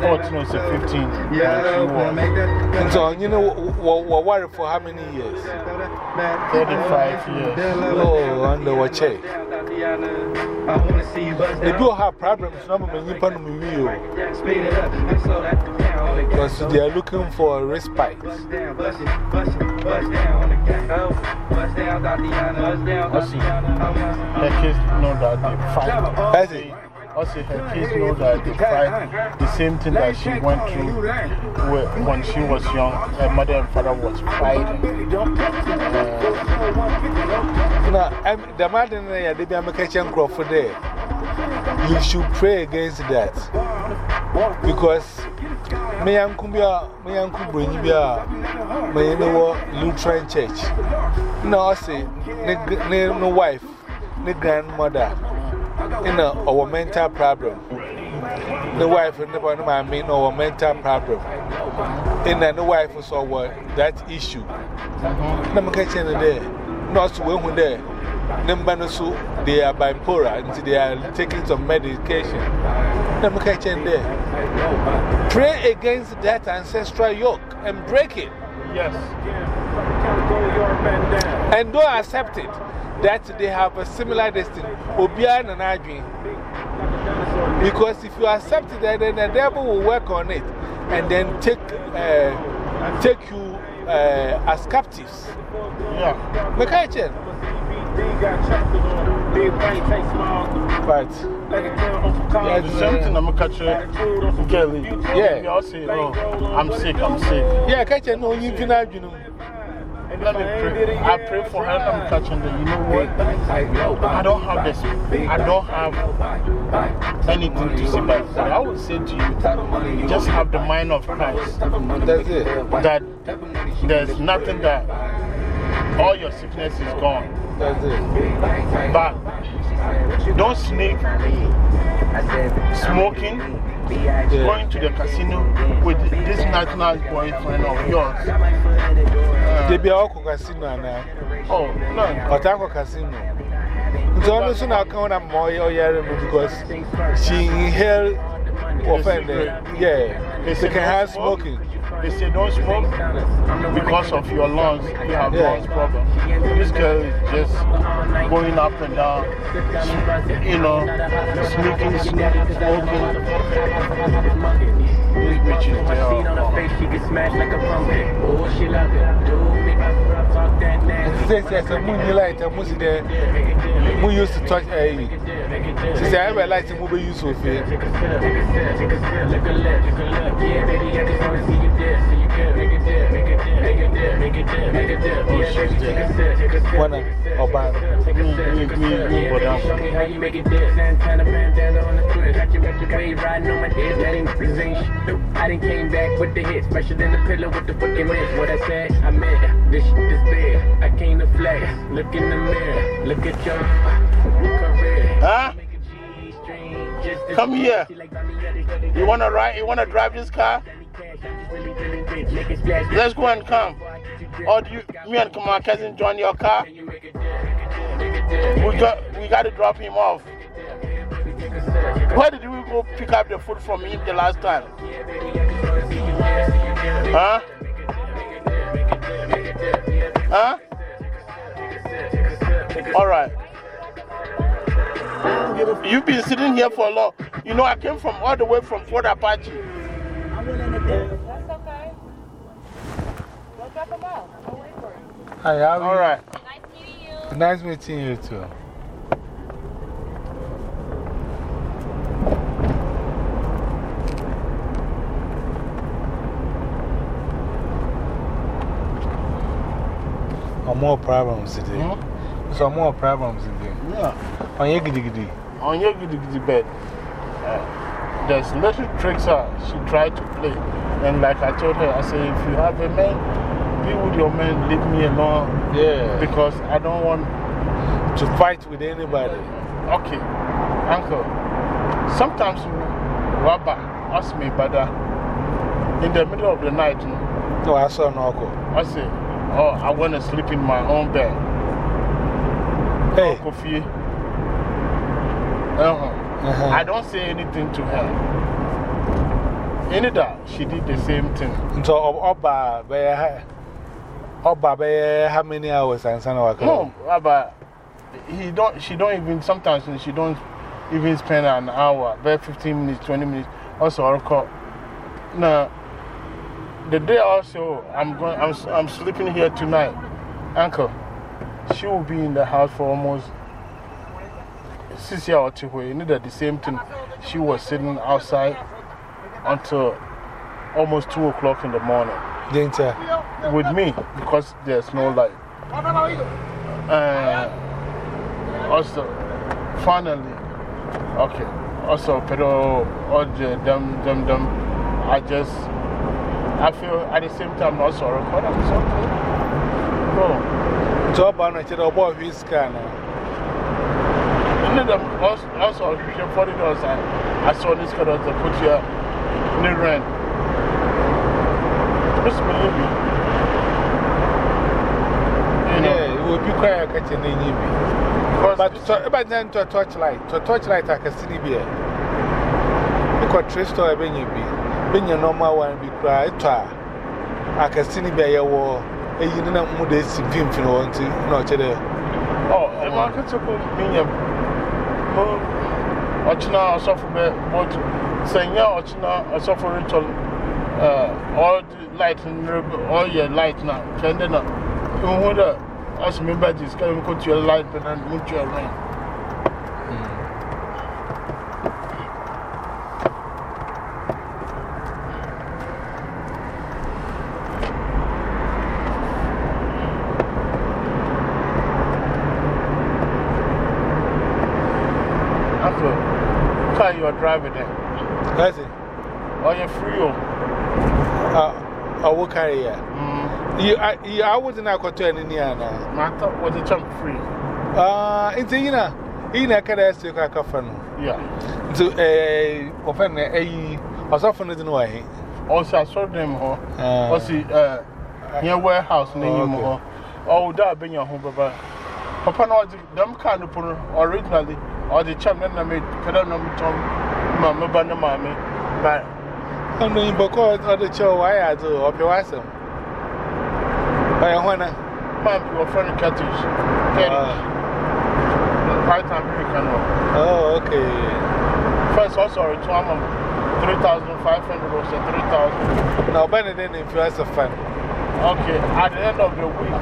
fourteen or fifteen she was. you know, we're wọ̀ wọ́ọ̀rì for how many years? Thirty-five years. Oh, under what chẹ́. I wanna see you bust They do have problems, no, but you can me. Speed it up and slow that down Because they are looking for a respite. Bust down, bust it, bust it, bust down on the cat. Bust down, Tatiana, bust down, see. Tatiana. Her kids know that. That's it. Also, her kids know that fight the same thing that she went through when she was young. Her mother and father was fighting. Uh, Now, the for. You should pray against that. Because and Kumbia, me and Kumbia, me and Lutheran church. No, I say, no wife, no grandmother, you know, our mental problem. The wife and the one I mean, our mental problem. And then the wife saw what that issue. Nam catching there. Not win there. So they are bipolar and they are taking some medication. Nam catching there. Pray against that ancestral yoke and break it. Yes. And don't accept it that they have a similar destiny. Obia and Adwin. Because if you accept it, then the devil will work on it and then take, uh, take you uh, as captives. Yeah. Mekaichen. But the same thing I'm catching Kelly. Yeah. Oh, I'm sick, I'm sick. Yeah, Kaichen, no, you can have you know. Let me pray. I pray for her. I'm catching the. You know what? I don't have this. I don't have anything to say, but what I would say to you, just have the mind of Christ. That's it. That there's nothing that all your sickness is gone. That's it. But don't sneak smoking, going to the casino with this national boyfriend of yours. Uh, they be all casino now. Oh, no. Otako casino. So I'm also not coming up more oh, because she inhaled offended. Yeah. They can have smoking. They say don't smoke because of your lungs. You have Yeah. lungs problem. This girl is just going up and down, you know, sneaking, smoking, smoking. This bitch is She says, yes, a moon you light, a moon there. We used to touch her. She said, I realized the movie you so fair. Wanna, or bad. Show me how you make it dip. Santana bandana on the foot. Got you my dick. That ain't this ain't shit. I done came back with the hits. Fresher than the pillow with the fucking miss. What I said, I meant this shit is big. I came to flex. Look in the mirror. Look at your career. Huh? Come here. You wanna ride? You wanna drive this car? Let's go and come. Or do you, me and my cousin join your car? We got, we got to drop him off. Where did we go pick up the food from him the last time? Huh? Huh? All right. You've been sitting here for a long. You know, I came from all the way from Fort Apache. Hi, how are All right. Nice meeting you too. Or more problems today. Some more problems today. Yeah. On your giddy giddy. On your giddy giddy bed. Uh, there's little tricks uh, she tried to play. And like I told her, I said, if you have a man, be with your man, leave me alone. Yeah. Because I don't want to fight with anybody. Okay. Uncle, sometimes Rabba ask me, but uh, in the middle of the night, no, I saw no uncle. I say, Oh, I want to sleep in my own bed. Hey. Coffee. Uh -huh. -huh. I don't say anything to her. Any that, she did the same thing. So, Oba, Oba, how many hours and son of No, Rabba, he don't, she don't even, sometimes she don't even spend an hour, about 15 minutes, 20 minutes. Also, I'll call. Now, the day also, I'm, going, I'm, I'm sleeping here tonight. Uncle, she will be in the house for almost hours to where you know that the same thing. She was sitting outside until almost 2 o'clock in the morning. Didn't you? With me, because there's no light. Uh, also, finally, okay, also, pero, all the, them, them, them, I just, I feel at the same time not sorry for them. Something. No. So, I'm not sure about his car Even the us, us or Christian forty dollars, I, I saw this kind of the put here in the rent. Just believe me. Yeah, it would be quite a catching in you. But, to, but then to a torchlight, to a torchlight, I can see the beer. Because three store, I've been you be. Being your normal one, be cry. I can see the beer war. A eh, unit of Moody's, Vim, you know, until not today. Eh. Oh, I'm not going to put me in no ɔkyena ɔsɔfo bɛ but sɛ nyɛ ɔkyena ɔsɔfo retɔl ɔde light ɔyɛ light na twɛnde na ihu dɛ asome bɛgye sika mu kɔtua light bɛ na mu tua rain I, you, I wasn't a cotton in now. My top was a chunk free. Ah, it's a ina. Ina can I say a coffin? Yeah. To a offend a or something in the way. Also, I saw them. Also, uh, near warehouse name. Oh, that being your home, Papa. Papa, no, them kind of originally, or the chairman I made, Kadam Tom, Mamma Banna Mammy. But I know because of the show I had to up your awesome. By a one, Mom, your friend Catfish. Quite American. Oh, okay. First, also, to Amam 3,500 or 3,000. Now, Benedict, if you ask a fan. Okay, at the end of the week,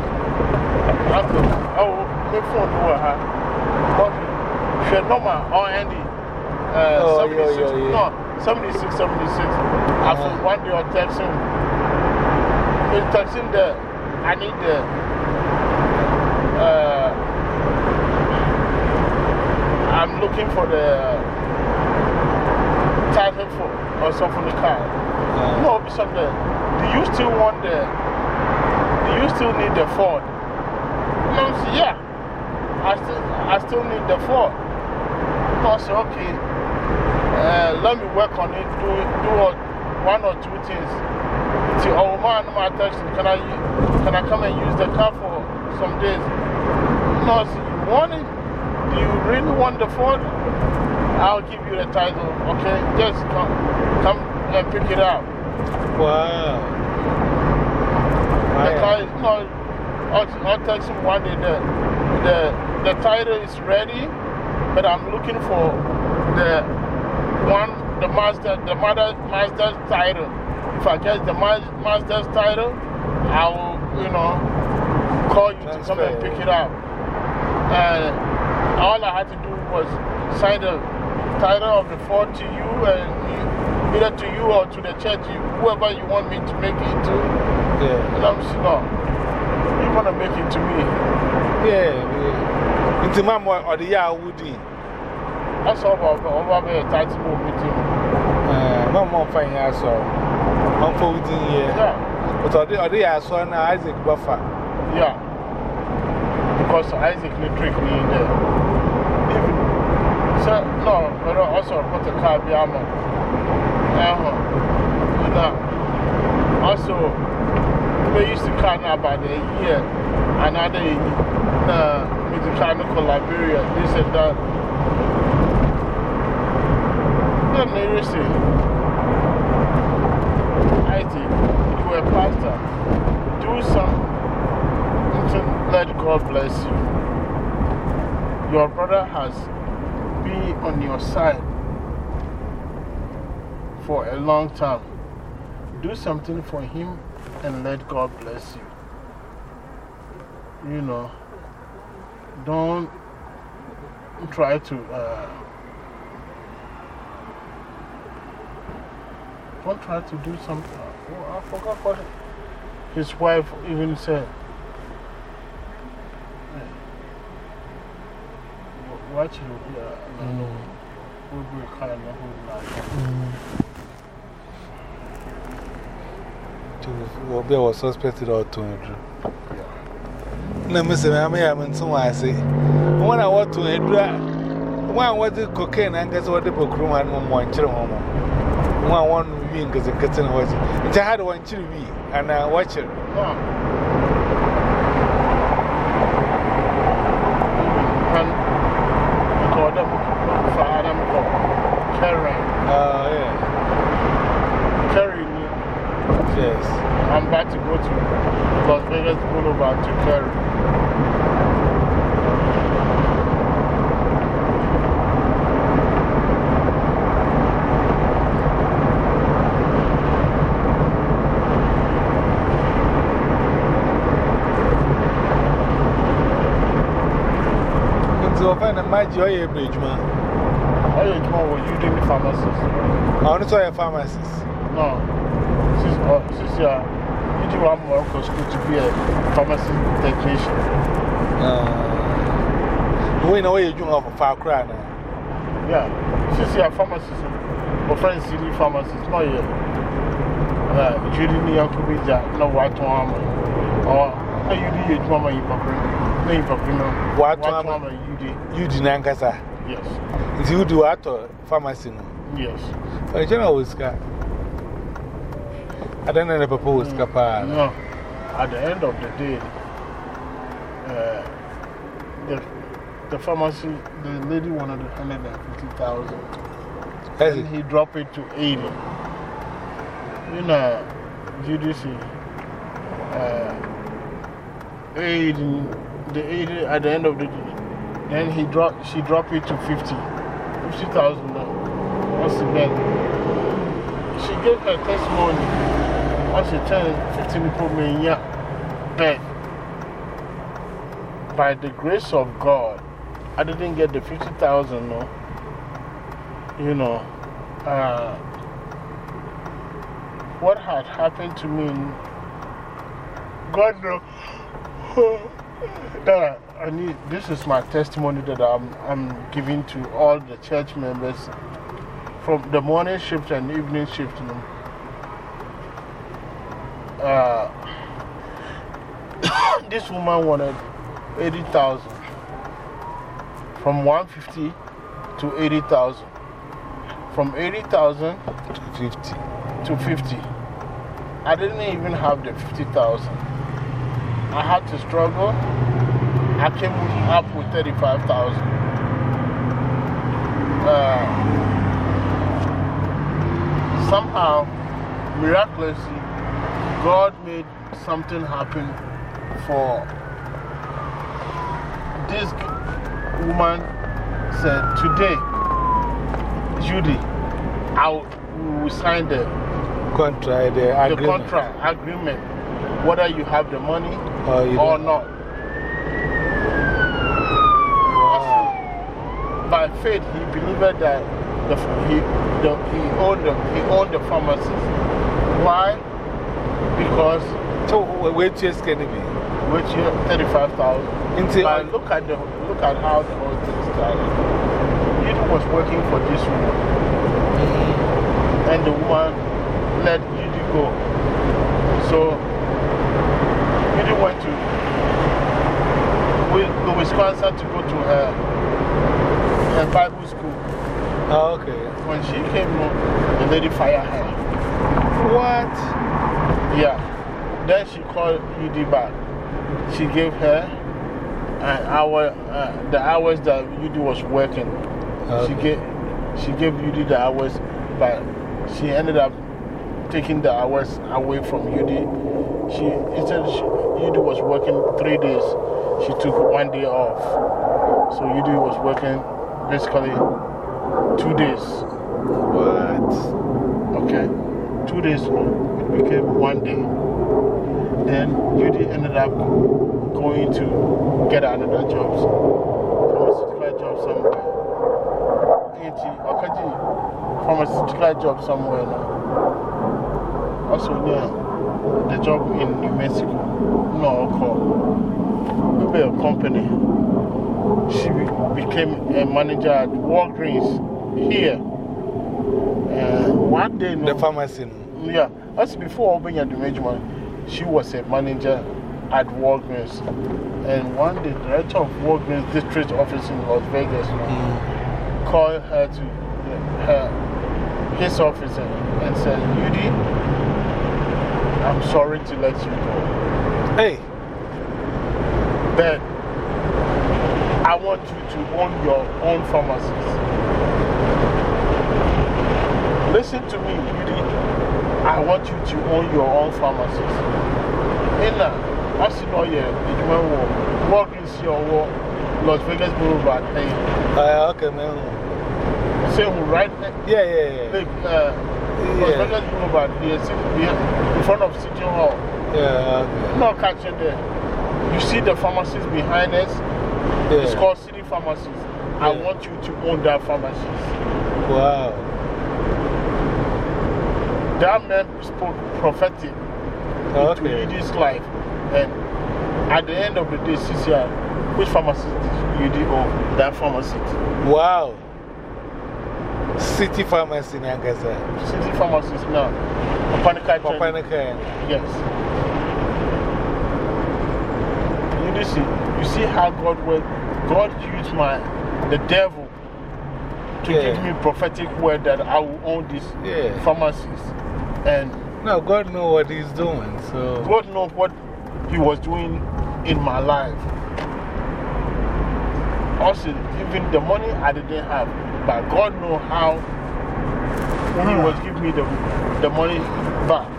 after, oh, my phone over her. But she normal on Andy. Uh, 76, no, 76, 76. After one day, I'll text him. He'll text him the, I need the, uh, I'm looking for the title for, or something for the car. No, something. Do you still want the, do you still need the Ford? No, I said, yeah. I still, I still need the Ford. I said, okay. Uh, let me work on it, do, do one or two things. See, oh man, my text, can I, can I come and use the car for some days? No, I said, you want it? Do you really want the Ford? I'll give you the title, okay? Just come, come and pick it up. Wow. The car is, no, I'll, I'll text him one day. The, the, the title is ready, but I'm looking for the one, the master, the mother, master's title. If I get the ma master's title, I will, you know, call you to come and pick it up. And all I had to do was sign the title of the Ford to you, and either to you or to the church, whoever you want me to make it to. Yeah. And I'm saying, no, you want to make it to me. Yeah, yeah. Into my more or the Yahoo. That's all over a title meeting. No more fine, I saw. I'm folding here. Yeah. But are they, are they as one Isaac Buffer? Yeah. Because Isaac need trick me in there. Even, so, no, but also put the car behind me. Know, also, we used to car now about a year, another year. Uh, mechanical Liberia, this and that. Then they say, I think you were a pastor. Do something, let God bless you. Your brother has been on your side for a long time. Do something for him and let God bless you. You know, don't try to. Uh, don't try to do something. Oh, I forgot what his wife even said. Watch you, yeah, I know. Who will kind of who will be our suspected or two. No, Mr. Mammy, I'm in some way. I say, when I want to a one was the cocaine and guess what the book room and one children. One one because it's getting was it. It's a hard one, chili, and I watch it. nti ọ yẹ ebe edwuma. ọ yẹ edwuma wọ udemy pharmacist. ọ ah, ní sọ yẹ pharmacist. no sisi ọ sisi a udemy amọ ọkọ school to be a pharmacy technician. Ah. wọ́n yìí na ọ yẹ edwuma ọkọ faakura náà. yeah sisi a pharmacist ọfẹn siri pharmacist náà yẹ ẹ ìtúwìrì ní yankun bíi jà náà wàá tún wọn àmọ ọ ayé ni yẹ ah, edwuma ma yìí pàpàrọ̀. Watu ama. ama Udi. Yudi na nkasa. Yes. Nti Yudi wa atọ pharmacy no. Yes. Ọ̀rẹ́kyẹ́ na wọ sika. Adan na papa wọ sika paa. No. At the end of the day, uh, the, the pharmacy, the lady wanted 150,000. And he dropped it to 80. You know, GDC, uh, 80, the 80 at the end of the day. Then he dropped, she dropped it to 50. 50,000 now. Once again, she gave her testimony. Once she turned 15 people. But by the grace of God, I didn't get the 50,000, no. You know, uh, what had happened to me, God knows. that I need, this is my testimony that I'm, I'm giving to all the church members from the morning shift and evening shift. Uh, this woman wanted 80,000 from 150 to 80,000 from 80,000 to 50 to 50 I didn't even have the 50,000 I had to struggle. I came up with 35,000 uh, somehow miraculously God made something happen for this woman said today Judy I will sign the contract, the agreement. the contract agreement whether you have the money Or or don't. not. By faith he believed that the, he, the, he, owned the, he owned the pharmacy. Why? Because so wait to can be? which you 35,000 Into- but look at the look at how the whole thing started. He was working for this woman. Mm. And the woman let Judy go. So went to Wisconsin to go to her, her Bible school Oh, okay. when she came home the lady fired her What? Yeah. Then she called UD back. She gave her an hour, uh, the hours that UD was working. She, gave, she gave UD the hours, but she ended up taking the hours away from UD. She, instead, she, UD was working three days. She took one day off. So UD was working basically two days. What? Okay. Two days, it became one day. Then Judy ended up going to get another job, pharmaceutical job somewhere. He? Okaji, pharmaceutical job somewhere now. Also, yeah, the job in New Mexico. No, okay. Maybe a company. She be- became a manager at Walgreens here. Uh, one day, no, The pharmacy. yeah, that's before Obenya Dumejuma. She was a manager at Walgreens. And one day, the director of Walgreens district office in Las Vegas called her to her his office and, and said, Yudi, I'm sorry to let you go. Own your own pharmacies. Listen to me, Yudi. I want you to own your own pharmacies. In a, I see no year, it went war. Walgreens your war, Las Vegas Boulevard. Hey. Uh, okay, man. Say who, right? Yeah, yeah, yeah. Like, uh, Las Vegas Boulevard, here, in front of City Hall. Yeah, okay. No catching there. You see the pharmacies behind us? It's Yeah. called Pharmacies. I want you to own that pharmacies. Wow. That man spoke prophetic Okay. into Yudi's life. And at the end of the day, CCR, which pharmacy did Yudi own? That pharmacy. Wow. City pharmacy in Ankasa. City Pharmacies now. Papanika. Papanika. Yes. You see, you see how God worked. God used my, the devil to give me a prophetic word that I will own these Yeah. pharmacies. And now God knows what He's doing. So. God knows what He was doing in my life. Also, even the money I didn't have, but God knows how He uh-huh. was giving me the, the money back.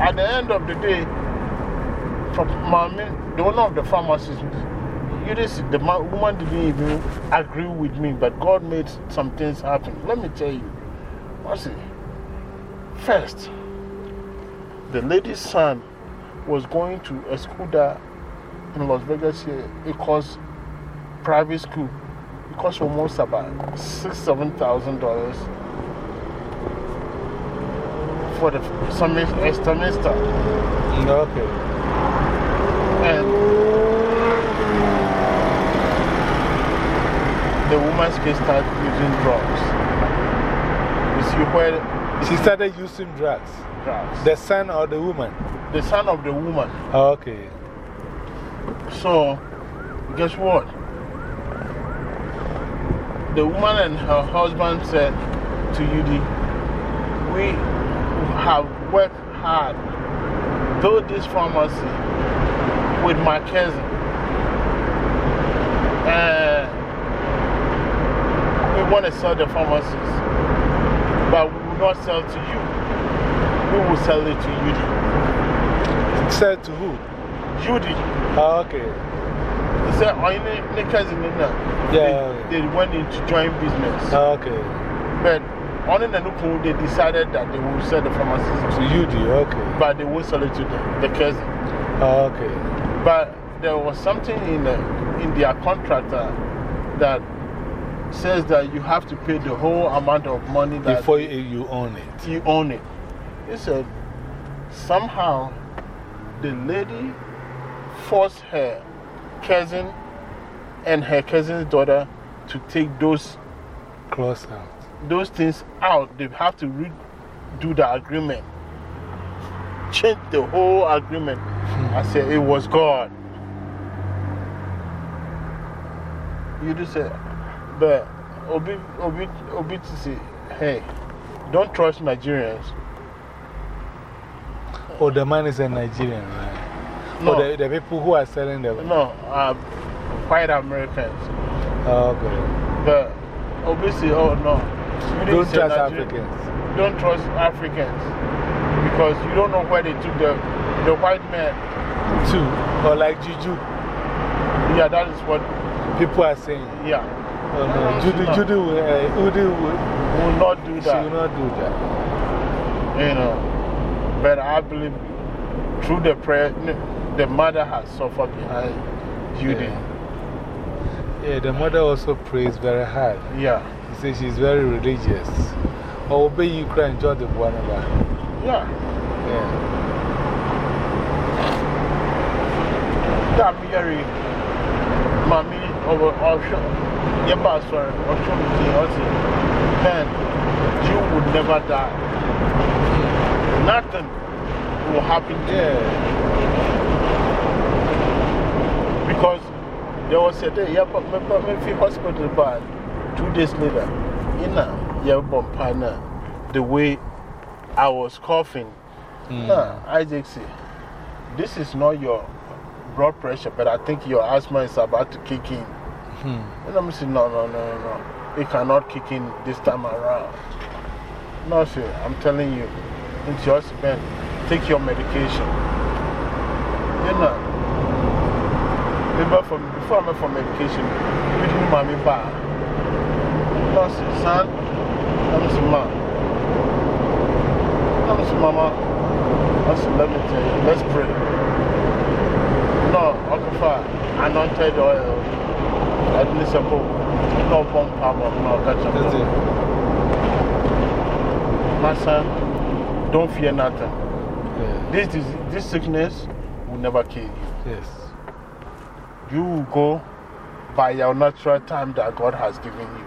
At the end of the day, from my the owner of the pharmacies, you just, the woman didn't even agree with me, but God made some things happen. Let me tell you, what's it? First, the lady's son was going to a school there in Las Vegas here. It cost private school. It cost almost about six, seven thousand dollars for the semester. semester. Okay. And the woman's kid started using drugs. You see where She started using drugs. drugs. The son or the woman? The son of the woman. Okay. So, guess what? The woman and her husband said to Yudi, We have worked hard, build this pharmacy with my cousin. And want to sell the pharmacies, but we will not sell to you. We will sell it to Yudi. Sell to who? Judy. Oh, ah, okay. He said, Oh, you need cousin in there. Yeah. They, they went into joint business. Oh, okay. But on the Nuku, they decided that they will sell the pharmacies To you, do okay. But they won't sell it to the, the cousin. Oh, ah, okay. But there was something in, the, in their contract uh, that says that you have to pay the whole amount of money that Before you, you own it. you own it. He said, somehow the lady forced her cousin and her cousin's daughter to take those, Close out. those things out. They have to redo the agreement, change the whole agreement. Hmm. I said, it was God. You just said, but Obi, Obi, Obi to say, hey, don't trust Nigerians. Oh, the man is a Nigerian, right? No. Oh, the, the people who are selling the. No, uh, white Americans. Oh, okay. But obviously, oh no. You Don't trust Nigerian- Africans. Don't trust Africans. Because you don't know where they took the, the white man. Too. Or like Juju. Yeah, that is what. People are saying. Yeah. Oh, no. Judy, No. Judy will, uh, Udi will, Will not do she that. will not do that. You know. But I believe through the prayer, the mother has suffered behind Judy. Yeah, the mother also prays very hard. Yeah. She says she's very religious. Obey you cry and enjoy the one Yeah. Yeah. That me very. Mommy Yeah, but sorry. Osho me, Osho. Man, you would never die. Nothing will happen you. Because there was a day, yeah, but fi hospital bad. Two days later, in a yeah, bomb partner. the way I was coughing. Mm. Nah, Isaac say, this is not your blood pressure, but I think your asthma is about to kick in. Hmm. And I'm saying, no, no, no, no. It cannot kick in this time around. No, sir, I'm telling you, it's your spend. Take your medication. You know, before, before I went for medication, want me back. No, sir, son, I'm saying, mom. I'm saying, mama. I said, let me tell you, let's pray. No, Okafa, anointed oil. I didn't suppose. No bomb power, no catch up. My son, don't fear nothing. This, this, this sickness will never kill you. Yes. You will go by your natural time that God has given you.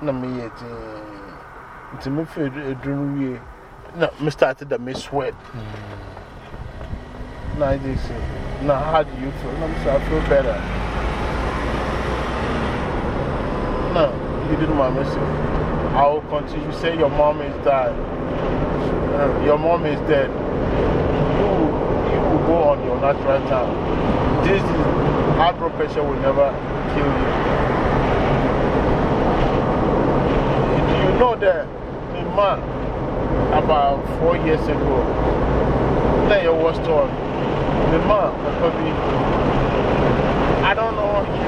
Na me yet, it's me for a dream. No, me started to me sweat. Now, they say, now, how do you feel? No, say, I feel better. No, you didn't want me to. I will continue. You say your mom is dead. Uh, your mom is dead. You, you will go on your natural time. This is, high blood pressure will never kill you. You know that the man, about four years ago, your was told, the man, probably, I don't know, he,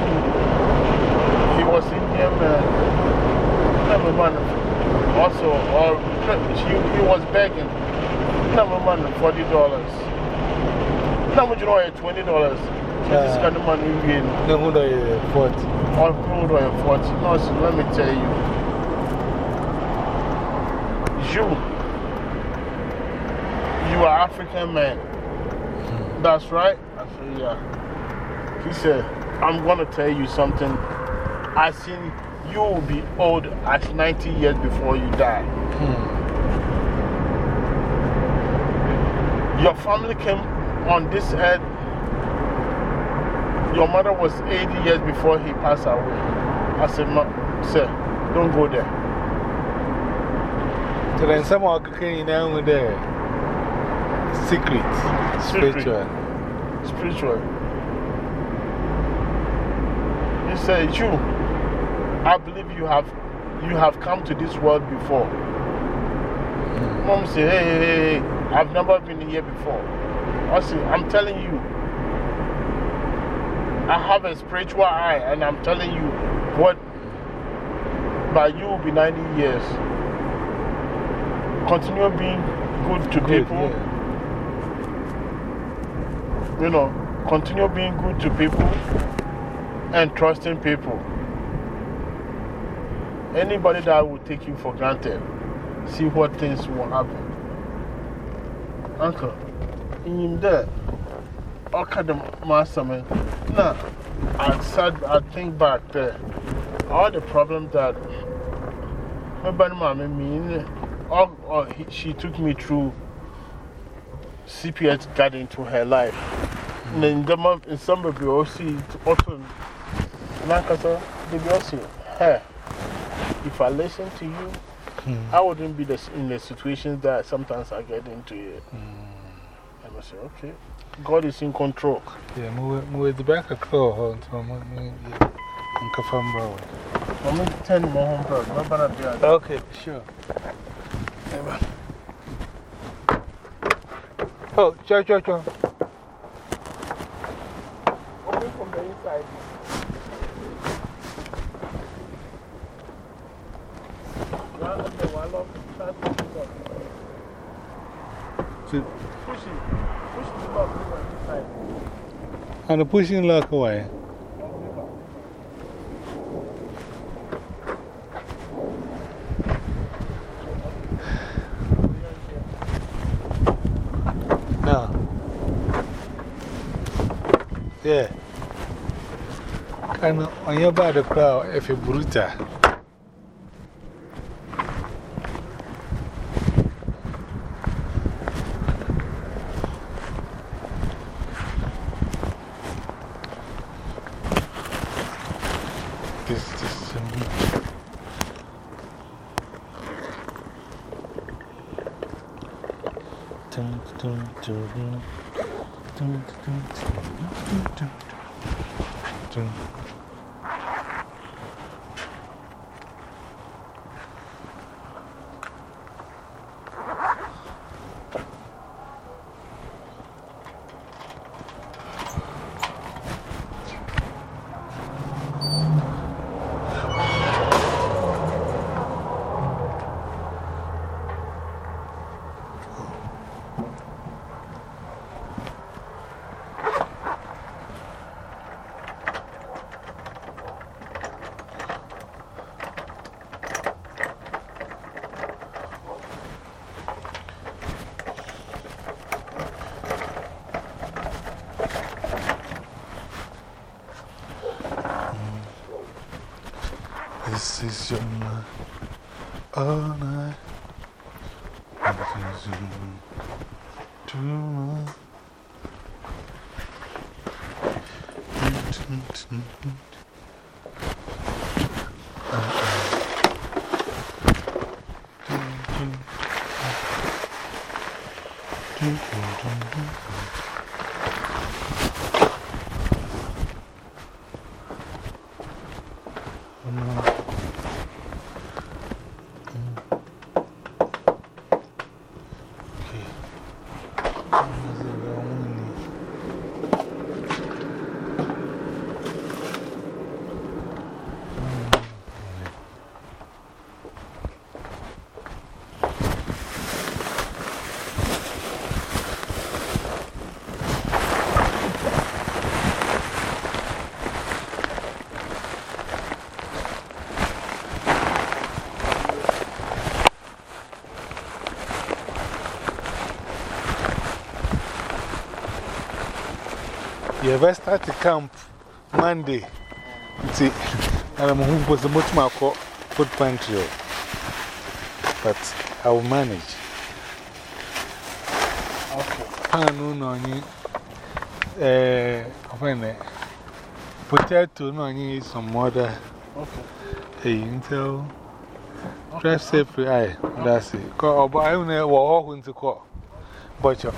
he was Indian man. Number one, also, uh, or he, he was begging. Number one, $40. Number one, $20. This kind of money we win. No, who do you 40? Or crude oil 40. No, so let me tell you. You, you are African man. That's right. I said, yeah. He said, I'm going to tell you something. I seen you will be old at 90 years before you die. Hmm. Your family came on this earth. Your mother was 80 years before he passed away. I said, sir, don't go there. So then someone cooking down with the secret, spiritual. Spiritual. He said, You, I believe you have, you have come to this world before. Hmm. Mom said, hey, hey, hey, I've never been here before. I said, I'm telling you, I have a spiritual eye, and I'm telling you what, by you will be 90 years. Continue being good to Good, people. You know, continue being good to people and trusting people. Anybody that will take you for granted, see what things will happen. Uncle, in there, kind of master man. Now, I said, I think back there, all the problems that my mommy mean, all, all, she took me through CPS got into her life. And then the month in summer, we all see also, Nankasa, they also, hey, if I listen to you, I wouldn't be in the situations that sometimes I get into it. I must say, okay, God is in control. Yeah, move the back a claw to. Confirm. I'm going to turn more home, bro. No better be at Okay, sure. Oh, Joe, Joe, Joe. Open from the inside. Well, okay, well, I love try to push it up. So- Push it. Push the lock from the inside. And the pushing lock away. Yeah. Kind of on your body, crowd, if you're brutal. You ever start to camp Monday? See, I'm home was the food pantry. But I will manage. Okay. Pan no ni eh, when potato no ni some other. Okay. Hey, until drive safely. Aye, that's it. Call, but I don't know what to call. Butcher.